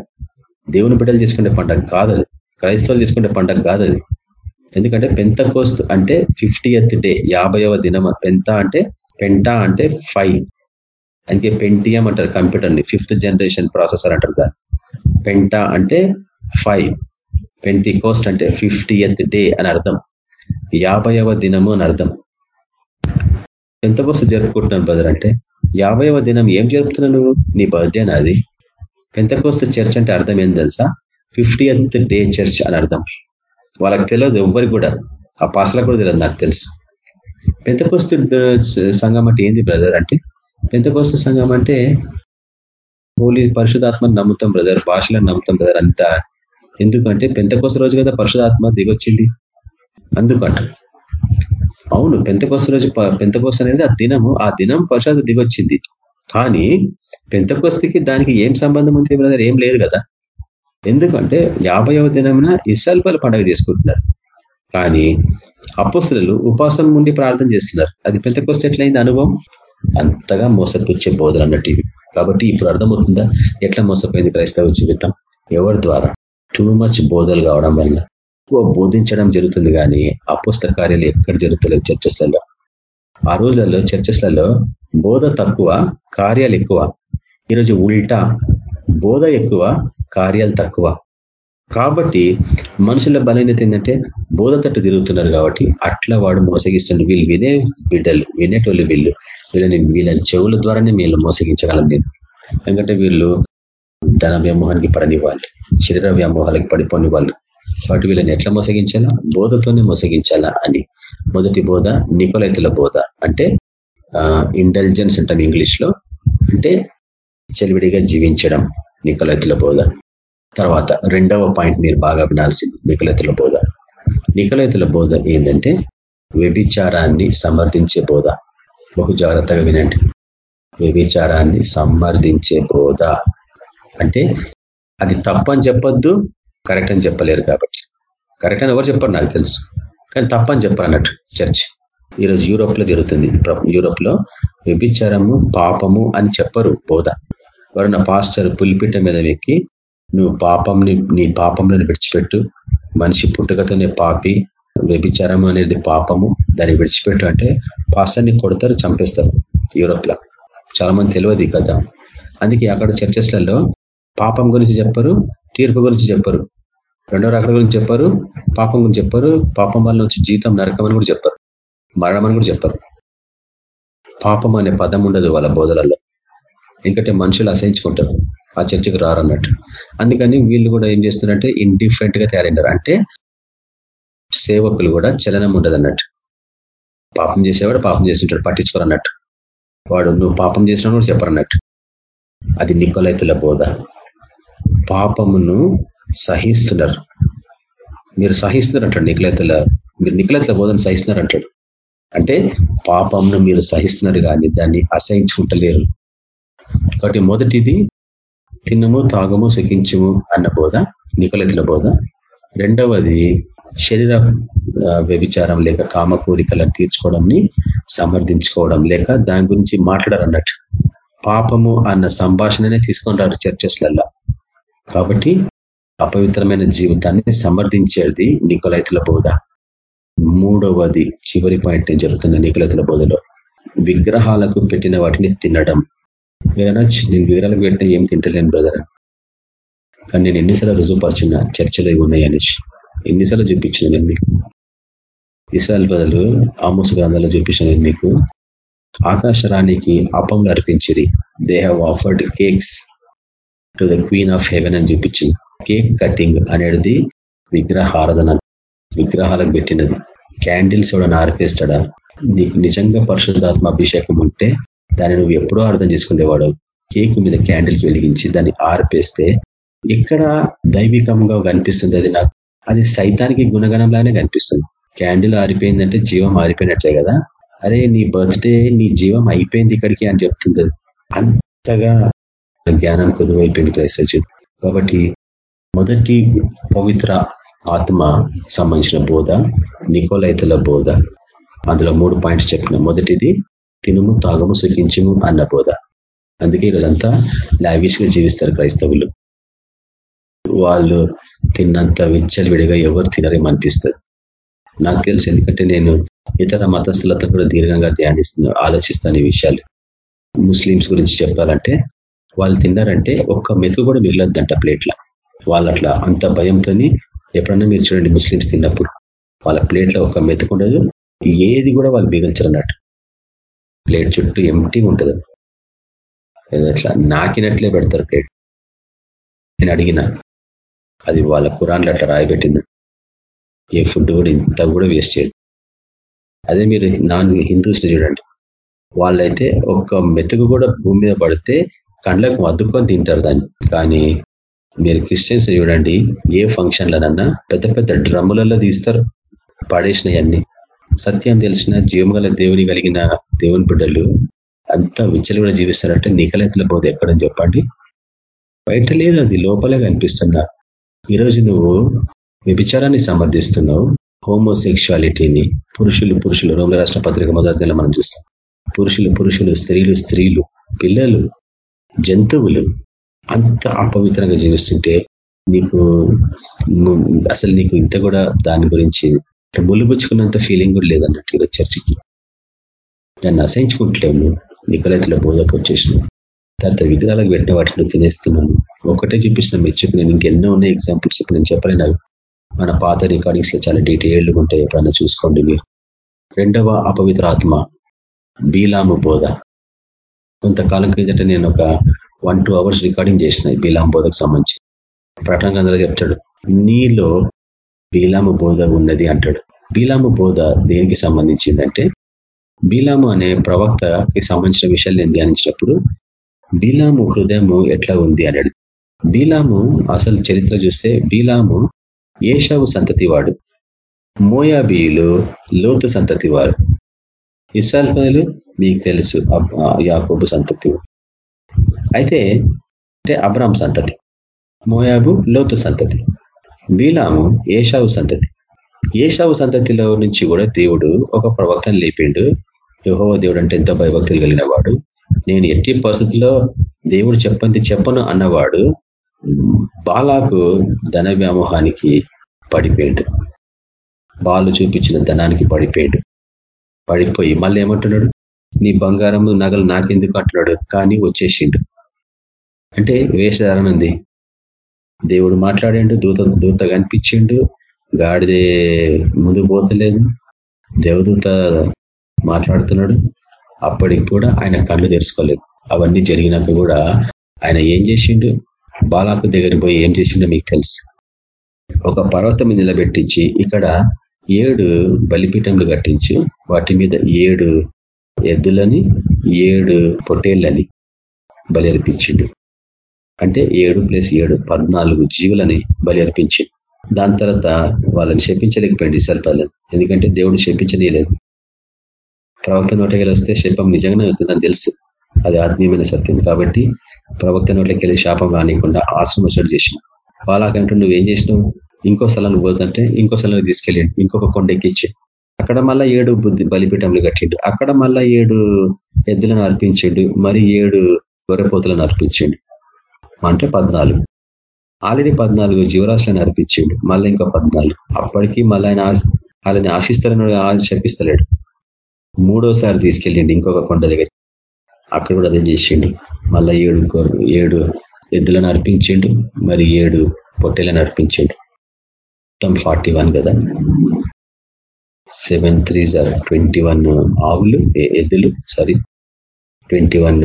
దేవుని బిడ్డలు చేసుకుంటే పండగ కాదు క్రైస్తవులు తీసుకుంటే పండగ కాదు అది. ఎందుకంటే పెంతకోస్తు అంటే ఫిఫ్టీయత్ డే యాభైవ దినం పెంత అంటే పెంటా అంటే ఫైవ్. అందుకే పెంటియం అంటారు కంప్యూటర్ని. ఫిఫ్త్ జనరేషన్ ప్రాసెసర్ అంటారు దాన్ని. పెంటా అంటే ఫైవ్. పెంటి కోస్ట్ అంటే ఫిఫ్టీయత్ డే అని అర్థం. యాభైవ దినము అని అర్థం. పెంతకోస్తు జరుపుకుంటున్నాను బ్రదర్ అంటే యాభైవ దినం ఏం జరుపుతున్నావు నీ బర్త్డే నాది. పెంతకోస్తు చర్చ్ అంటే అర్థం ఏం తెలుసా? ఫిఫ్టీయత్ డే చర్చ్ అని అర్థం. వాళ్ళకి తెలియదు ఎవ్వరికి కూడా. ఆ పాసలకు కూడా తెలియదు నాకు తెలుసు. పెంతకోస్తు సంఘం అంటే ఏంది బ్రదర్ అంటే? పెంతకోస్తు సంఘం అంటే హోలీ పరిశుధాత్మని నమ్ముతాం బ్రదర్ భాషలను నమ్ముతాం బ్రదర్ అంతా. ఎందుకంటే పెంతకోస రోజు కదా పరిశుధాత్మ దిగొచ్చింది? అందుకంట. అవును పెంతకోస రోజు పెంతకోస అనేది ఆ దినము ఆ దినం పరిశుధాత్మ దిగొచ్చింది. కానీ పెంతకోస్తకి దానికి ఏం సంబంధం ఉంది బ్రదర్? ఏం లేదు కదా. ఎందుకంటే యాభైవ దినమున ఇసల్పల పండుగ చేసుకుంటున్నారు. కానీ అపోసలు ఉపాసం ఉండి ప్రార్థన చేస్తున్నారు. అది పెద్ద కొస్తే ఎట్లయింది అనుభవం? అంతగా మోసపుచ్చే బోధలు అన్నట్టు. ఇవి కాబట్టి ఇప్పుడు అర్థమవుతుందా? ఎట్లా మోసపోయింది క్రైస్తవ జీవితం? ఎవరి ద్వారా? టూ మచ్ బోధలు కావడం వల్ల. ఎక్కువ బోధించడం జరుగుతుంది కానీ అపుస్తక కార్యాలు ఎక్కడ జరుగుతలేదు చర్చస్లలో. ఆ రోజులలో చర్చస్లలో బోధ తక్కువ కార్యాలు ఎక్కువ. ఈరోజు ఉల్టా. బోధ ఎక్కువ కార్యాలు తక్కువ. కాబట్టి మనుషుల బలహీనత ఏంటంటే బోధ తట్టు తిరుగుతున్నారు కాబట్టి అట్లా వాడు మోసగిస్తుండే. వీళ్ళు వినే బిడ్డలు వినేటోళ్ళు వీళ్ళు. వీళ్ళని వీళ్ళ చెవుల ద్వారానే వీళ్ళు మోసగించగలం నేను. ఎందుకంటే వీళ్ళు ధన వ్యామోహానికి పడనివ్వాలి శరీర వ్యామోహాలకు పడిపోని వాళ్ళు. వాటి వీళ్ళని ఎట్లా మోసగించాలా? బోధతోనే మోసగించాలా అని. మొదటి బోధ నికోలైతుల బోధ. అంటే ఇంటెలిజెన్స్ అంటాం ఇంగ్లీష్లో అంటే చెలివిడిగా జీవించడం నికోలైతుల బోధ. తర్వాత రెండవ పాయింట్ మీరు బాగా వినాల్సింది నికలెత్తుల బోధ. నికలెత్తుల బోధ ఏంటంటే వ్యభిచారాన్ని సమర్థించే బోధ. బహు జాగ్రత్తగా వినండి. వ్యభిచారాన్ని సమర్థించే బోధ. అంటే అది తప్పని చెప్పొద్దు కరెక్ట్ అని చెప్పలేరు కాబట్టి. కరెక్ట్ అని ఎవరు చెప్పారు నాకు తెలుసు. కానీ తప్పని చెప్పారు అన్నట్టు చర్చ్ ఈరోజు యూరోప్లో జరుగుతుంది. యూరోప్లో వ్యభిచారము పాపము అని చెప్పరు బోధ. ఎవరన్నా పాస్టర్ పులిపిట మీద ఎక్కి నువ్వు పాపంని నీ పాపంలో విడిచిపెట్టు. మనిషి పుట్టుకతోనే పాపి వ్యభిచారం అనేది పాపము దాన్ని విడిచిపెట్టు అంటే పాస్టర్ని కొడతారు చంపేస్తారు యూరోప్లో చాలా మంది తెలియదు కదా అందుకే అక్కడ చర్చెస్లలో పాపం గురించి చెప్పరు తీర్పు గురించి చెప్పరు. రెండో రకాల గురించి చెప్పారు పాపం గురించి చెప్పారు పాపం వల్ల వచ్చి జీతం నరకం అని కూడా చెప్పారు మరణం అని కూడా చెప్పారు. పాపం అనే పదం ఉండదు వాళ్ళ బోధలలో. ఎందుకంటే మనుషులు అసహించుకుంటారు. ఆ చర్చకు రారన్నట్టు. అందుకని వీళ్ళు కూడా ఏం చేస్తున్నారంటే ఇండిఫరెంట్గా తయారైనారు. అంటే సేవకులు కూడా చలనం ఉండదు అన్నట్టు పాపం చేసేవాడు పాపం చేస్తుంటాడు పట్టించుకోరు అన్నట్టు వాడు నువ్వు పాపం చేసినా కూడా చెప్పరన్నట్టు. అది నికోలైతుల బోధ. పాపమును సహిస్తున్నారు. మీరు సహిస్తున్నారు అంటాడు నికులైతుల మీరు నికులైతుల బోధన సహిస్తున్నారు అంటాడు అంటే పాపంను మీరు సహిస్తున్నారు కానీ దాన్ని అసహించుకుంటలేరు. కాబట్టి మొదటిది తినము తాగము సుఖించము అన్న బోధ నికులైతుల బోధ. రెండవది శరీర వ్యభిచారం లేక కామ కోరికలను తీర్చుకోవడంని సమర్థించుకోవడం లేక దాని గురించి మాట్లాడారన్నట్టు. పాపము అన్న సంభాషణనే తీసుకుంటారు చర్చెస్లల్లో. కాబట్టి అపవిత్రమైన జీవితాన్ని సమర్థించేది నికులైతుల బోధ. మూడవది చివరి పాయింట్ నేను జరుగుతున్న నికులైతుల బోధలో. విగ్రహాలకు పెట్టిన వాటిని తినడం. మీరైనా నేను వివరాలకు వెంటనే ఏం తింటలేను బ్రదర్ కానీ నేను ఎన్నిసార్లు రుజువుపరిచిన చర్చలు ఇవి ఉన్నాయి అనేసి. ఎన్నిసార్లు చూపించిన నేను మీకు. ఇస్రాయల్ బదులు ఆమోస గ్రంథాలు చూపించిన నేను మీకు. ఆకాశరానికి అపంలు అర్పించిరి. They have offered cakes to the queen of heaven అని చూపించింది. కేక్ కటింగ్ అనేది విగ్రహారాధన విగ్రహాలకు పెట్టినది. క్యాండిల్స్ ఎవడన్నా ఆర్పేస్తాడా? నీకు నిజంగా పరిశుద్ధాత్మ అభిషేకం ఉంటే దాన్ని నువ్వు ఎప్పుడో అర్థం చేసుకునేవాడు కేక్ మీద క్యాండిల్స్ వెలిగించి దాన్ని ఆర్పేస్తే ఎక్కడ దైవికంగా కనిపిస్తుంది. అది నాకు అది సైతానికి గుణగణంలానే కనిపిస్తుంది. క్యాండిల్ ఆరిపోయిందంటే జీవం ఆరిపోయినట్లే కదా. అరే నీ బర్త్డే నీ జీవం అయిపోయింది ఇక్కడికి అని చెప్తుంది. అంతగా జ్ఞానం కొదువైపోయింది క్రైస్తు కాబట్టి మొదటి పవిత్ర ఆత్మ సంబంధించిన బోధ నికోలైతుల బోధ. అందులో మూడు పాయింట్స్ చెప్పిన మొదటిది తినుము తాగము సుఖించము అన్న బోధ. అందుకే ఈరోజంతా లావిష్గా జీవిస్తారు క్రైస్తవులు. వాళ్ళు తిన్నంత విచ్చలవిడిగా ఎవరు తినరేమనిపిస్తుంది నాకు తెలుసు ఎందుకంటే నేను ఇతర మతస్థులతో కూడా దీర్ఘంగా ధ్యానిస్తున్నా ఆలోచిస్తాను ఈ విషయాలు. ముస్లిమ్స్ గురించి చెప్పాలంటే వాళ్ళు తిన్నారంటే ఒక్క మెతుకు కూడా మిగిలొద్దంట ప్లేట్ల. వాళ్ళు అట్లా అంత భయంతో ఎప్పుడన్నా మీరు చూడండి ముస్లిమ్స్ తిన్నప్పుడు. వాళ్ళ ప్లేట్లో ఒక మెతుకు ఉండదు ఏది కూడా వాళ్ళు మిగిల్చరు అన్నట్టు ప్లేట్ చుట్టూ ఎంటీగా ఉంటుంది. అట్లా నాకినట్లే పెడతారు ప్లేట్. నేను అడిగిన అది వాళ్ళ కురాన్లు అట్లా రాయబెట్టింది. ఏ ఫుడ్ కూడా ఇంత కూడా వేస్ట్ చేయదు. అదే మీరు నాన్ హిందూస్ని చూడండి. వాళ్ళైతే ఒక్క మెతుకు కూడా భూమి మీద పడితే కండ్లకు అద్దుకొని తింటారు దాన్ని. కానీ మీరు క్రిస్టియన్స్ చూడండి ఏ ఫంక్షన్లనన్నా పెద్ద పెద్ద డ్రమ్ములలో తీస్తారు. పడేసినవన్నీ సత్యం తెలిసిన జీవగల దేవుని కలిగిన దేవుని బిడ్డలు అంతా విచ్చలు కూడా జీవిస్తారంటే నికలెత్తల బోధ ఎక్కడని చెప్పండి. బయట లేదు అది లోపలే కనిపిస్తుందా ఈరోజు నువ్వు వ్యభిచారాన్ని సమర్థిస్తున్నావు హోమోసెక్షువాలిటీని పురుషులు పురుషులు రోమిల రాష్ట్ర పత్రిక మొదటి మనం చూస్తాం. పురుషులు పురుషులు స్త్రీలు స్త్రీలు పిల్లలు జంతువులు అంత అపవిత్రంగా జీవిస్తుంటే నీకు అసలు నీకు ఇంత కూడా దాని గురించి ములుబుచ్చుకున్నంత ఫీలింగ్ కూడా లేదన్నట్టు ఈరోజు చర్చికి. దాన్ని అసహించుకుంటలేము నువ్వు నికలైతుల బోధకు వచ్చేసినావు తర్వాత విగ్రహాలకు పెట్టిన వాటిని తినేస్తున్నాను ఒకటే చూపించిన మెచ్చుకు నేను ఇంకెన్నో ఉన్నాయి ఎగ్జాంపుల్స్ ఇప్పుడు నేను చెప్పలేను మన పాత రికార్డింగ్స్లో చాలా డీటెయిల్డ్గా ఉంటాయి. ఎప్పుడన్నా చూసుకోండి మీరు. రెండవ అపవిత్ర ఆత్మ. బీలాము బోధ. కొంతకాలం క్రిందట నేను ఒక వన్ టూ అవర్స్ రికార్డింగ్ చేసిన బీలాం బోధకు సంబంధించి. ప్రకటన గ్రంథంలో చెప్తాడు. నీలో బీలాము బోధ ఉన్నది అంటాడు. బీలాము బోధ దేనికి సంబంధించిందంటే బీలాము అనే ప్రవక్తకి సంబంధించిన విషయాలు నేను ధ్యానించినప్పుడు బీలాము హృదయము ఎట్లా ఉంది అన్నాడు బీలాము అసలు చరిత్ర చూస్తే బీలాము ఏషావు సంతతి వాడు మోయాబీయులు లోతు సంతతి వారు ఇస్రాల్పదలు మీకు తెలుసు యాకోబు సంతతి. అయితే అంటే అబ్రామ్ సంతతి మోయాబు లోతు సంతతి. బీలాము ఏషావు సంతతి. ఏషావు సంతతిలో నుంచి కూడా దేవుడు ఒక ప్రవక్తను లేపిండు. యహోవ దేవుడు అంటే ఎంతో భయభక్తులు కలిగిన వాడు నేను ఎట్టి పరిస్థితుల్లో దేవుడు చెప్పంది చెప్పను అన్నవాడు బాలాకు ధన వ్యామోహానికి పడిపోయాడు. బాలు చూపించిన ధనానికి పడిపోయాడు. పడిపోయి మళ్ళీ ఏమంటున్నాడు? నీ బంగారము నగలు నాకెందుకు అంటున్నాడు? కానీ వచ్చేసిండు. అంటే వేషధారణ ఉంది. దేవుడు మాట్లాడిండు దూత దూత కనిపించిండు. గాడిదే ముందు పోతలేదు. దేవదూత మాట్లాడుతున్నాడు. అప్పటికి కూడా ఆయన కళ్ళు తెరుచుకోలేదు. అవన్నీ జరిగినాక కూడా ఆయన ఏం చేసిండు? బాలాకు దగ్గర పోయి ఏం చేసిండో మీకు తెలుసు. ఒక పర్వతం నిలబెట్టించి ఇక్కడ ఏడు బలిపీఠంలు కట్టించి. వాటి మీద ఏడు ఎద్దులని ఏడు పొట్టేళ్ళని బలి అర్పించిండు. అంటే ఏడు ప్లస్ ఏడు పద్నాలుగు జీవులని బలి అర్పించి దాని తర్వాత వాళ్ళని శపించలేకపోయింది సల్పాలను ఎందుకంటే దేవుడు శపించనీయలేదు. ప్రవక్త నోటకెళ్ళి వస్తే శిల్పం నిజంగానే వస్తుందని తెలుసు. అది ఆత్మీయమైన సత్యం కాబట్టి ప్రవక్త నోట్లకెళ్ళి శాపం రానియకుండా చోటు చేసిన వాళ్ళకంటూ నువ్వేం చేసినావు? ఇంకో స్థలానికి పోతుంటే ఇంకో స్థలానికి తీసుకెళ్ళిండు ఇంకొక కొండ ఎక్కించి. అక్కడ మళ్ళా ఏడు బుద్ధి బలిపీఠంలు కట్టిండు. అక్కడ మళ్ళా ఏడు ఎద్దులను అర్పించిండు. మరి ఏడు గొర్రెపోతులను అర్పించిండు. అంటే పద్నాలుగు. ఆల్రెడీ పద్నాలుగు జీవరాశులను అర్పించిండు. మళ్ళీ ఇంకో పద్నాలుగు. అప్పటికి మళ్ళీ ఆయన వాళ్ళని ఆశిస్తారని చెప్పిస్తలేడు. మూడోసారి తీసుకెళ్ళిండు ఇంకొక కొండ దగ్గర అక్కడ కూడా అదే చేసిండు. మళ్ళీ ఏడు ఏడు ఎద్దులను అర్పించిండు. మరి ఏడు పొట్టెలను అర్పించిండు. మొత్తం ఫార్టీ వన్ కదా? Seven three sir twenty one ఆవులు ఎద్దులు సారీ ట్వంటీ వన్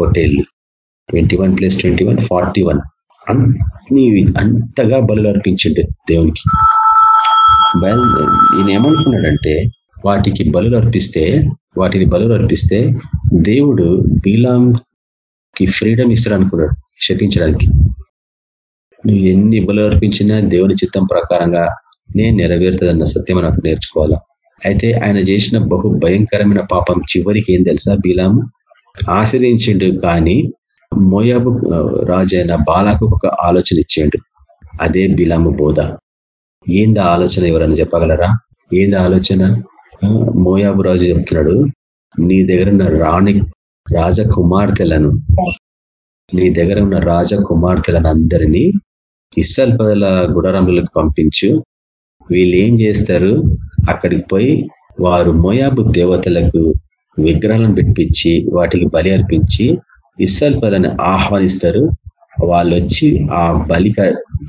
పొట్టేళ్ళు. Twenty one plus twenty one forty one అన్ని అంతగా బలు అర్పించిండు దేవునికి. బయలు ఈయన ఏమనుకున్నాడంటే వాటికి బలు అర్పిస్తే వాటిని బలు అర్పిస్తే దేవుడు బీలాంకి ఫ్రీడమ్ ఇస్తాడు అనుకున్నాడు శపించడానికి నువ్వు ఎన్ని బలు అర్పించినా దేవుని చిత్తం ప్రకారంగా నేను నెరవేరుతుందన్న సత్యం నాకు నేర్చుకోవాలా? అయితే ఆయన చేసిన బహు భయంకరమైన పాపం చివరికి ఏం తెలుసా బీలాము ఆశ్రయించిండు కానీ మోయాబు రాజైన బాలకు ఒక ఆలోచన ఇచ్చిండు అదే బిలాము బోధ. ఏందా ఆలోచన ఎవరని చెప్పగలరా? ఏంది ఆలోచన? మోయాబు రాజు చెప్తున్నాడు నీ దగ్గర ఉన్న రాణి రాజకుమార్తెలను నీ దగ్గర ఉన్న రాజకుమార్తెలను అందరినీ ఇస్సల్ పదల గుడారంలకు పంపించు. వీళ్ళు ఏం చేస్తారు? అక్కడికి పోయి వారు మోయాబు దేవతలకు విగ్రహాలను పెట్టించి వాటికి బలి అర్పించి ఇస్రాయల్ పదాన్ని ఆహ్వానిస్తారు. వాళ్ళు వచ్చి ఆ బలి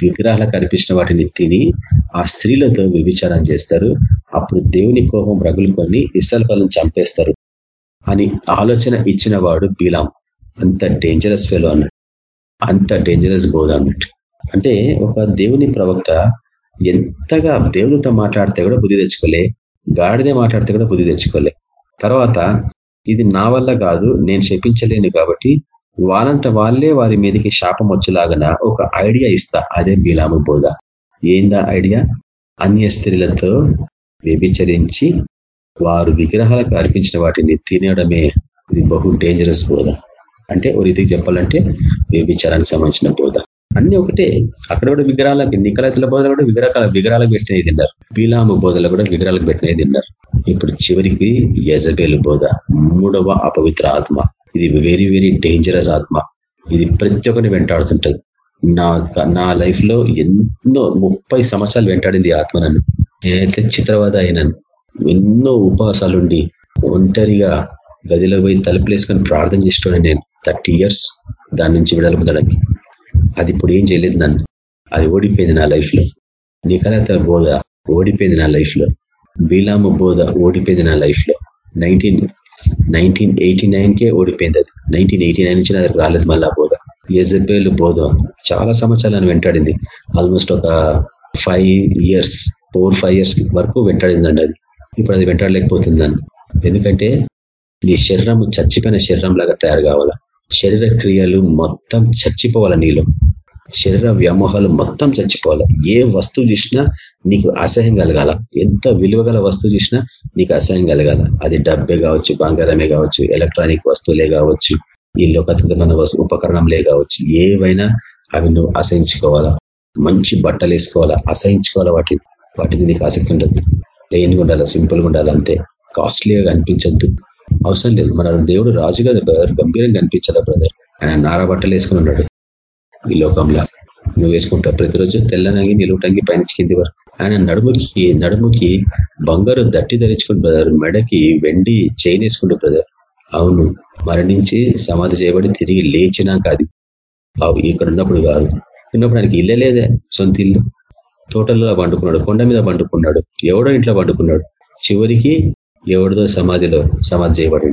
విగ్రహాలకు కనిపించిన వాటిని తిని ఆ స్త్రీలతో వ్యభిచారం చేస్తారు. అప్పుడు దేవుని కోపం రగులుకొని ఇస్సల్ పలను చంపేస్తారు అని ఆలోచన ఇచ్చిన వాడు బీలాం. అంత డేంజరస్ ఫెలో అన్నట్టు. అంత డేంజరస్ బోధ అన్నట్టు. అంటే ఒక దేవుని ప్రవక్త ఎంతగా దేవుడితో మాట్లాడితే కూడా బుద్ధి తెచ్చుకోలే గాడిదే మాట్లాడితే కూడా బుద్ధి తెచ్చుకోలే. తర్వాత ఇది నా వల్ల కాదు నేను శపించలేను కాబట్టి వాళ్ళంట వాళ్ళే వారి మీదకి శాపం వచ్చేలాగన ఒక ఐడియా ఇస్తా అదే బిలాము బోధ. ఏందా ఐడియా? అన్య స్త్రీలతో వ్యభిచరించి వారు విగ్రహాలకు అర్పించిన వాటిని తినడమే ఇది బహు డేంజరస్ బోధ. అంటే ఓ రీతికి చెప్పాలంటే వ్యభిచారానికి సంబంధించిన బోధ. అన్ని ఒకటే. అక్కడ కూడా విగ్రహాలకి నికలతుల బోధలు కూడా విగ్రహాల విగ్రహాలకు పెట్టినవి తిన్నారు. పీలాము బోధలు కూడా విగ్రహాలకు పెట్టినవి తిన్నారు. ఇప్పుడు చివరికి యజబేలు బోధ మూడవ అపవిత్ర ఆత్మ. ఇది వెరీ వెరీ డేంజరస్ ఆత్మ. ఇది ప్రతి ఒక్కరిని వెంటాడుతుంటది. నా నా లైఫ్లో ఎన్నో ముప్పై సంవత్సరాలు వెంటాడింది ఆత్మ నన్ను. నేనైతే చిత్రవాద అయినాను. ఎన్నో ఉపవాసాలుండి ఒంటరిగా గదిలో పోయి తలుపులేసుకొని ప్రార్థన చేస్తున్నాను నేను. థర్టీ ఇయర్స్ దాని నుంచి విడుదల పొందడానికి. అది ఇప్పుడు ఏం చేయలేదు నన్ను. అది ఓడిపోయింది నా లైఫ్లో. నికరత బోధ ఓడిపోయింది నా లైఫ్లో. బోధ ఓడిపోయింది నా లైఫ్లో. నైన్టీన్ నైన్టీన్ ఎయిటీ నైన్కే ఓడిపోయింది అది. నైన్టీన్ ఎయిటీ నైన్ నుంచి అది రాలేదు మళ్ళీ బోధ. ఎజబేలు బోధ చాలా సంవత్సరాలను వెంటాడింది. ఆల్మోస్ట్ ఒక five years four five years వరకు వెంటాడిందండి అది. ఇప్పుడు అది వెంటాడలేకపోతుందని ఎందుకంటే నీ శరీరం చచ్చిపోయిన శరీరం లాగా తయారు కావాలా? శరీర క్రియలు మొత్తం చచ్చిపోవాల నీలో. శరీర వ్యామోహాలు మొత్తం చచ్చిపోవాలి. ఏ వస్తువు చూసినా నీకు అసహ్యం కలగాల. ఎంత విలువ వస్తువు చూసినా నీకు అసహ్యం కలగాల. అది డబ్బే కావచ్చు బంగారమే కావచ్చు ఎలక్ట్రానిక్ వస్తువులే కావచ్చు ఈ లోకతమైన ఉపకరణంలే కావచ్చు ఏవైనా అవి నువ్వు అసహించుకోవాలా. మంచి బట్టలు వేసుకోవాలా. అసహించుకోవాలా వాటిని. వాటిని నీకు ఆసక్తి ఉండద్దు లేనిగా ఉండాలి సింపుల్గా ఉండాలి అంతే కాస్ట్లీగా కనిపించద్దు. అవసరం లేదు. మన దేవుడు రాజు బ్రదర్ గంభీరంగా కనిపించాలా బ్రదర్ ఆయన నారా బట్టలు వేసుకుని ఉన్నాడు ఈ లోకంలో. నువ్వు వేసుకుంటావు ప్రతిరోజు తెల్లనంగి నిలువటంగి పైన కింది వరకు. ఆయన నడుముకి నడుముకి బంగారు దట్టి ధరించుకుని బ్రదర్ మెడకి వెండి చైన్ వేసుకుంటూ బ్రదర్ అవును మరణించి సమాధి చేయబడి తిరిగి లేచినాక అది. ఇక్కడ ఉన్నప్పుడు కాదు. ఉన్నప్పుడు ఆయనకి ఇల్లే లేదే సొంత ఇల్లు. తోటల్లో పండుకున్నాడు కొండ మీద పండుకున్నాడు ఎవడో ఇంట్లో పండుకున్నాడు. చివరికి ఎవరిదో సమాధిలో సమాధి చేయబడి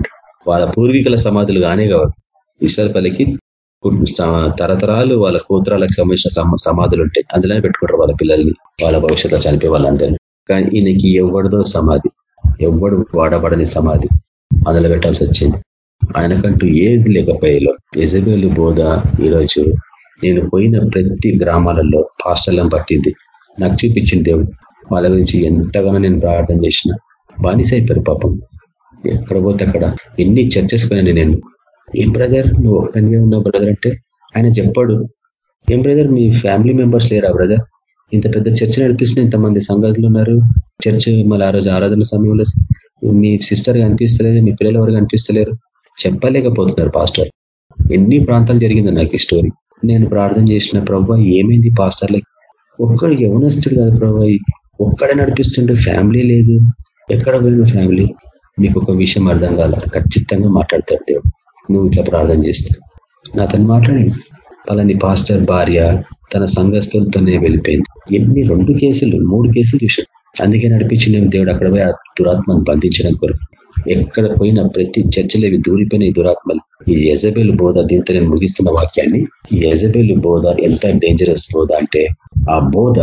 వాళ్ళ పూర్వీకుల సమాధులు కానే కావాలి ఇసరపల్లికి తరతరాలు వాళ్ళ కూతురాలకు సంబంధించిన సమాధులు ఉంటాయి. అందులోనే పెట్టుకుంటారు వాళ్ళ పిల్లల్ని. వాళ్ళ భవిష్యత్తు చనిపోయే వాళ్ళందరినీ. కానీ ఈయనకి ఎవరిదో సమాధి. ఎవడు వాడబడని సమాధి. అందులో పెట్టాల్సి వచ్చింది. ఆయనకంటూ ఏది లేకపోయేలో. యజబేలు బోధ ఈరోజు నేను పోయిన ప్రతి గ్రామాలలో పాస్టర్లను పట్టింది. నాకు చూపించింది దేవుడు. వాళ్ళ గురించి ఎంతగానో నేను ప్రార్థన చేసిన. బానిసైపోయారు పాపం. ఎక్కడ పోతే అక్కడ. ఎన్ని చర్చస్ పోయినా నేను. ఏం బ్రదర్ నువ్వు ఒక్కనివే ఉన్నావు బ్రదర్ అంటే? ఆయన చెప్పాడు. ఏం బ్రదర్ మీ ఫ్యామిలీ మెంబర్స్ లేరా బ్రదర్ ఇంత పెద్ద చర్చ నడిపిస్తున్న ఇంతమంది సంఘాజులు ఉన్నారు. చర్చ్ మళ్ళీ ఆ రోజు ఆరాధన సమయంలో మీ సిస్టర్ కనిపిస్తలేదు మీ పిల్లలు ఎవరు కనిపిస్తలేరు? చెప్పలేకపోతున్నారు పాస్టర్ ఎన్ని ప్రాంతాలు జరిగిందో నాకు ఈ స్టోరీ నేను ప్రార్థన చేసిన ప్రభావ ఏమైంది పాస్టర్లకి ఒక్కడు యవనస్తుడు కాదు ప్రభావ ఒక్కడే నడిపిస్తుండే ఫ్యామిలీ లేదు. ఎక్కడ పోయిన ఫ్యామిలీ మీకు ఒక విషయం అర్థం కాల. ఖచ్చితంగా మాట్లాడతాడు దేవుడు. నువ్వు ఇట్లా ప్రార్థన చేస్తావు. నా తను మాట్లాడండి పలాని పాస్టర్ భార్య తన సంఘస్థులతోనే వెళ్ళిపోయింది. ఎన్ని రెండు కేసులు మూడు కేసులు చూశాడు. అందుకే నడిపించిన దేవుడు. అక్కడ పోయి ఆ దురాత్మను బంధించడం కొరకు. ఎక్కడ పోయినా ప్రతి చర్చలు ఇవి దూరిపోయిన ఈ దురాత్మలు. ఈ యజబేలు బోధ దీంతో నేను ముగిస్తున్న వాక్యాన్ని. ఈ యజబేలు బోధ ఎంత డేంజరస్ బోధ అంటే ఆ బోధ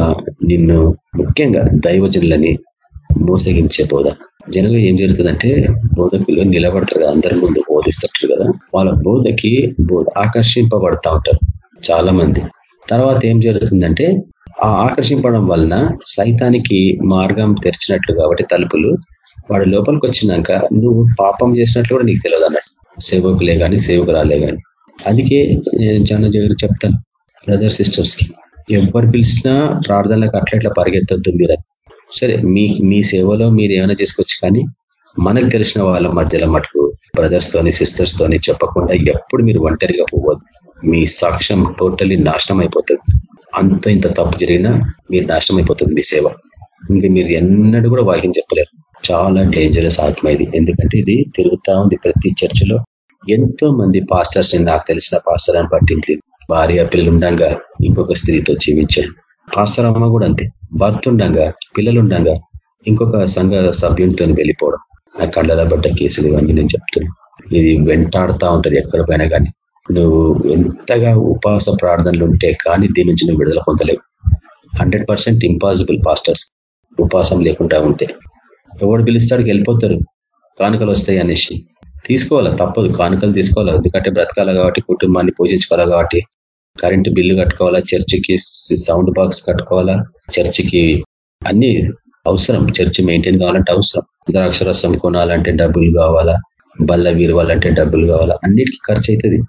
నిన్ను ముఖ్యంగా దైవజనులని మోసగించే బోధ. జనంగా ఏం జరుగుతుందంటే బోధకులు నిలబడతారు కదా అందరి ముందు బోధిస్తారు కదా వాళ్ళ బోధకి బోధ ఆకర్షింపబడతా ఉంటారు చాలా మంది తర్వాత ఏం జరుగుతుందంటే ఆ ఆకర్షింపడం వలన సైతానికి మార్గం తెరిచినట్లు కాబట్టి తలుపులు వాడు లోపలికి వచ్చినాక నువ్వు పాపం చేసినట్లు కూడా నీకు తెలియదు అన్నట్టు. సేవకులే కానీ సేవకురాలే కానీ అందుకే నేను చాలా దగ్గర చెప్తాను బ్రదర్ సిస్టర్స్కి ఎవరు పిలిచినా ప్రార్థనలకు అట్లా ఇట్లా పరిగెత్తద్దు మీరు సరే మీ మీ సేవలో మీరు ఏమైనా చేసుకోవచ్చు కానీ మనకు తెలిసిన వాళ్ళ మధ్యలో మటుకు బ్రదర్స్ సిస్టర్స్తోని సిస్టర్స్ చెప్పకుండా ఎప్పుడు మీరు ఒంటరిగా పోవద్దు. మీ సాక్ష్యం టోటలీ నాశనం అయిపోతుంది. అంత ఇంత తప్పు జరిగినా మీరు నాశనం అయిపోతుంది మీ సేవ. ఇంకా మీరు ఎన్నడూ కూడా వాక్యం చెప్పలేరు. చాలా డేంజరస్ ఆత్మ ఇది. ఎందుకంటే ఇది తిరుగుతా ఉంది ప్రతి చర్చలో. ఎంతో మంది పాస్టర్స్ నాకు తెలిసిన పాస్టర్ అని పట్టింది. భార్య పిల్లలుండగా ఇంకొక స్త్రీతో జీవించారు. పాస్టర్ అమ్మ కూడా అంతే. భర్త ఉండగా పిల్లలుండగా ఇంకొక సంఘ సభ్యునితో వెళ్ళిపోవడం. నా కళ్ళల పడ్డ కేసులు ఇవన్నీ నేను చెప్తున్నాను ఇది వెంటాడుతూ ఉంటది ఎక్కడ పోయినా కానీ నువ్వు ఎంతగా ఉపవాస ప్రార్థనలు ఉంటే కానీ దీని నుంచి నువ్వు విడుదల పొందలేవు. Hundred percent impossible pastors. ఉపాసం లేకుండా ఉంటే. ఎవడు పిలుస్తాడికి వెళ్ళిపోతారు. కానుకలు వస్తాయి అనేసి. తీసుకోవాలా? తప్పదు. కానుకలు తీసుకోవాలా? ఎందుకంటే బ్రతకాల కాబట్టి కుటుంబాన్ని పూజించుకోవాలి కాబట్టి. కరెంటు బిల్లు కట్టుకోవాలా? చర్చికి సౌండ్ బాక్స్ కట్టుకోవాలా? చర్చికి అన్ని అవసరం. చర్చి మెయింటైన్ కావాలంటే అవసరం. ద్రాక్షరసం కొనాలంటే డబ్బులు కావాలా? బల్ల వీరవాలంటే డబ్బులు కావాలా? అన్నిటికీ ఖర్చు అవుతుంది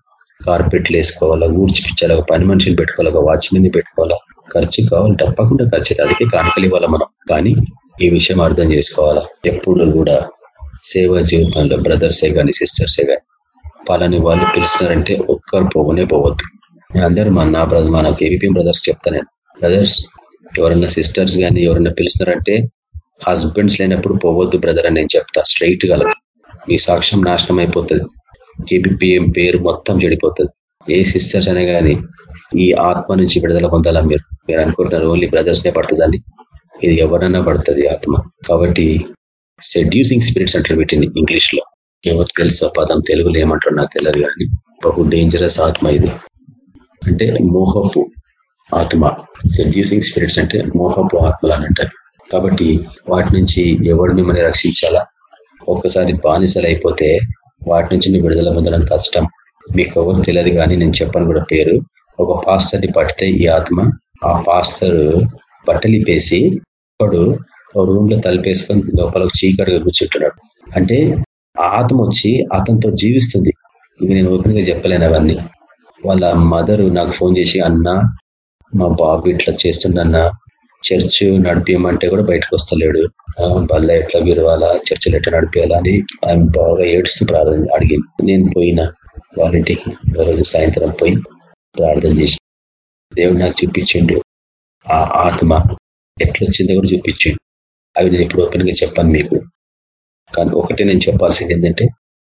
కార్పెట్లు వేసుకోవాలా? ఊడ్చిపించాలా పని మనిషిని పెట్టుకోవాలి? ఒక వాచ్మెన్ పెట్టుకోవాలా? ఖర్చు కావాలి. తప్పకుండా ఖర్చు అవుతుంది. అందుకే కానుకలు ఇవ్వాలా మనం. కానీ ఈ విషయం అర్థం చేసుకోవాలా? ఎప్పుడు కూడా సేవా జీవితంలో బ్రదర్సే కానీ సిస్టర్సే కానీ పాలని వాళ్ళు పిలిచినారంటే ఒక్కరు పోగునే పోవద్దు. అందరూ మన నా బ్రదర్ మన కేవీపీఎం బ్రదర్స్ చెప్తాను బ్రదర్స్ ఎవరైనా సిస్టర్స్ కానీ ఎవరైనా పిలుస్తున్నారంటే హస్బెండ్స్ లేనప్పుడు పోవద్దు బ్రదర్ అని నేను చెప్తా. స్ట్రైట్గా మీ సాక్ష్యం నాశనం అయిపోతుంది. కేబిపిఎం పేరు మొత్తం చెడిపోతుంది. ఏ సిస్టర్స్ అనే కానీ ఈ ఆత్మ నుంచి విడుదల పొందాలా మీరు? మీరు అనుకుంటున్నారు ఓన్లీ బ్రదర్స్నే పడుతుందని? ఇది ఎవరన్నా పడుతుంది ఆత్మ. కాబట్టి సెడ్యూసింగ్ స్పిరిట్స్ అంటారు వీటిని ఇంగ్లీష్లో. ఎవరు తెలుసు పదం తెలుగులో ఏమంటారు నాకు తెలియదు కానీ బహు డేంజరస్ ఆత్మ ఇది. అంటే మోహపు ఆత్మ. సెడ్యూసింగ్ స్పిరిట్స్ అంటే మోహపు ఆత్మలు అని అంటారు. కాబట్టి వాటి నుంచి ఎవడు మిమ్మల్ని రక్షించాలా? ఒక్కసారి బానిసలు అయిపోతే వాటి నుంచి విడుదల పొందడం కష్టం. మీకు ఎవరు తెలియదు కానీ నేను చెప్పను కూడా పేరు. ఒక పాస్టర్ని పట్టితే ఈ ఆత్మ ఆ పాస్టర్ బట్టలిపేసి ఒకడు రూమ్లో తలిపేసుకొని లోపల చీకటిగా కూర్చుంటున్నాడు. అంటే ఆ ఆత్మ వచ్చి అతనితో జీవిస్తుంది. ఇవి నేను ఓపెన్గా చెప్పలేను అవన్నీ. వాళ్ళ మదరు నాకు ఫోన్ చేసి అన్న మా బాబు ఇట్లా చేస్తుండన్నా చర్చ్ నడిపించమంటే కూడా బయటకు వస్తలేడు. బల్ల ఎట్లా విరవాలా చర్చలు ఎట్లా నడిపేయాలా అని ఆయన బాగా ఏడుస్తూ ప్రార్థన అడిగింది. నేను పోయినా వాళ్ళింటికి రోజు సాయంత్రం పోయి ప్రార్థన చేసి దేవుడు నాకు చూపించిండు. ఆ ఆత్మ ఎట్లొచ్చిందో కూడా చూపించిండు. అవి నేను ఇప్పుడు ఓపెన్గా చెప్పాను మీకు. కానీ ఒకటి నేను చెప్పాల్సింది ఏంటంటే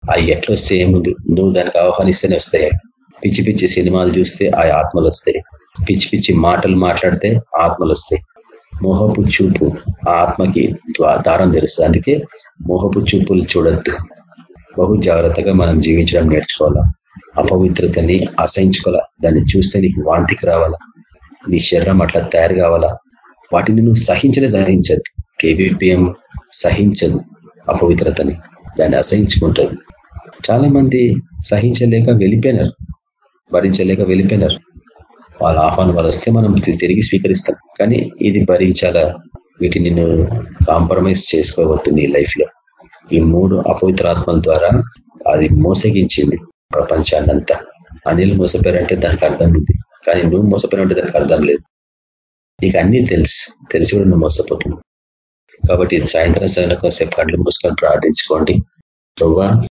అవి ఎట్లొస్తే ఏముంది? నువ్వు దానికి ఆహ్వానిస్తేనే వస్తాయి. పిచ్చి పిచ్చి సినిమాలు చూస్తే ఆ ఆత్మలు వస్తాయి పిచ్చి పిచ్చి మాటలు మాట్లాడితే ఆత్మలు వస్తాయి మోహపు చూపు ఆ ఆత్మకి దారం తెలుస్తుంది అందుకే మోహపు చూపులు చూడొద్దు. బహు జాగ్రత్తగా మనం జీవించడం నేర్చుకోవాలా. అపవిత్రతని అసహించుకోవాలా. దాన్ని చూస్తే నీకు వాంతికి రావాలా. నీ శరీరం అట్లా తయారు కావాలా. వాటిని నువ్వు సహించలే సహించద్దు. కేబిపిఎం సహించదు అపవిత్రతని. దాన్ని అసహించుకుంటుంది. చాలా మంది సహించలేక వెళ్ళిపోయినారు. భరించలేక వెళ్ళిపోయినారు. వాళ్ళ ఆహ్వానం వాళ్ళు వస్తే మనం తిరిగి స్వీకరిస్తాం. కానీ ఇది భరించాలా? వీటిని నేను కాంప్రమైజ్ చేసుకోవద్దు నీ లైఫ్లో ఈ మూడు అపవిత్రాత్మల ద్వారా అది మోసగించింది ప్రపంచాన్నంతా. అనిల్ మోసపోయారంటే దానికి అర్థం ఉంది. కానీ నువ్వు మోసపోయారంటే దానికి అర్థం లేదు. నీకు అన్నీ తెలుసు. తెలిసి కూడా నువ్వు మోసపోతున్నావు. కాబట్టి సాయంత్రం సమయంలో కొంతసేపు కళ్ళు మూసుకొని ప్రార్థించుకోండి. ప్రవ్వా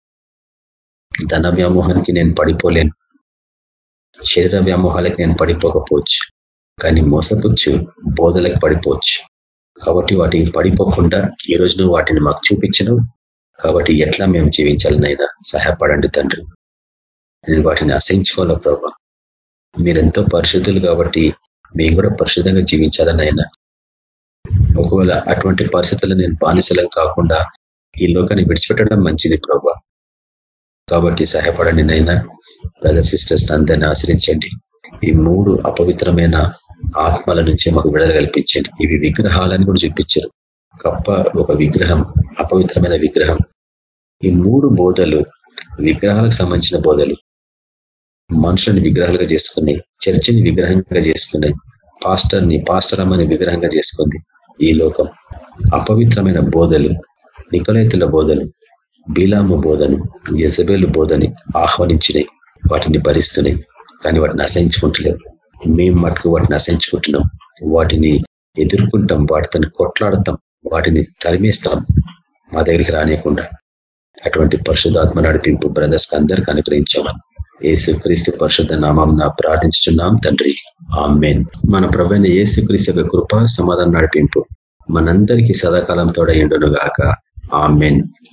ధన వ్యామోహానికి నేను పడిపోలేను. శరీర వ్యామోహాలకు నేను పడిపోకపోవచ్చు కానీ మోసపుచ్చు బోధలకు పడిపోవచ్చు. కాబట్టి వాటికి పడిపోకుండా ఈ రోజు నువ్వు వాటిని మాకు చూపించను. కాబట్టి ఎట్లా మేము జీవించాలనైనా సహాయపడండి తండ్రి. నేను వాటిని అసహించుకోవాలా ప్రభా? మీరెంతో పరిశుద్ధులు కాబట్టి మేము కూడా పరిశుద్ధంగా జీవించాలనైనా ఒకవేళ అటువంటి పరిస్థితులు నేను బానిసలం కాకుండా ఈ లోకాన్ని విడిచిపెట్టడం మంచిది ప్రభా. కాబట్టి సహాయపడండి నైనా. బ్రదర్ సిస్టర్స్ అందరినీ ఆశ్రయించండి. ఈ మూడు అపవిత్రమైన ఆత్మల నుంచి మాకు విడుదల కల్పించండి. ఇవి విగ్రహాలని కూడా చూపించారు. కప్ప ఒక విగ్రహం అపవిత్రమైన విగ్రహం. ఈ మూడు బోధలు విగ్రహాలకు సంబంధించిన బోధలు. మనుషులని విగ్రహాలుగా చేసుకున్నాయి చర్చిని విగ్రహంగా చేసుకున్నాయి పాస్టర్ని పాస్టరమ్మని విగ్రహంగా చేసుకుంది ఈ లోకం. అపవిత్రమైన బోధలు నికలైతుల బోధలు బీలాము బోధను యజబేలు బోధని ఆహ్వానించినాయి వాటిని భరిస్తున్నాయి కానీ వాటిని అసహించుకుంటలేవు మేము మటుకు వాటిని అసహించుకుంటున్నాం వాటిని ఎదుర్కొంటాం వాటితో కొట్లాడతాం వాటిని తరిమేస్తాం. మా దగ్గరికి రానియకుండా. అటువంటి పరిశుధాత్మ నడిపింపు బ్రదర్స్ అందరికీ అనుగ్రహించామని. ఏసుక్రీస్తు పరిశుద్ధ నామం ప్రార్థించుచున్నాం తండ్రి. ఆమెన్. మన ప్రవైన ఏసుక్రీస్తు క్రీస్తు కృప సమాధానం నడిపింపు మనందరికీ సదాకాలం తోడ ఎండును గాక ఆమెన్.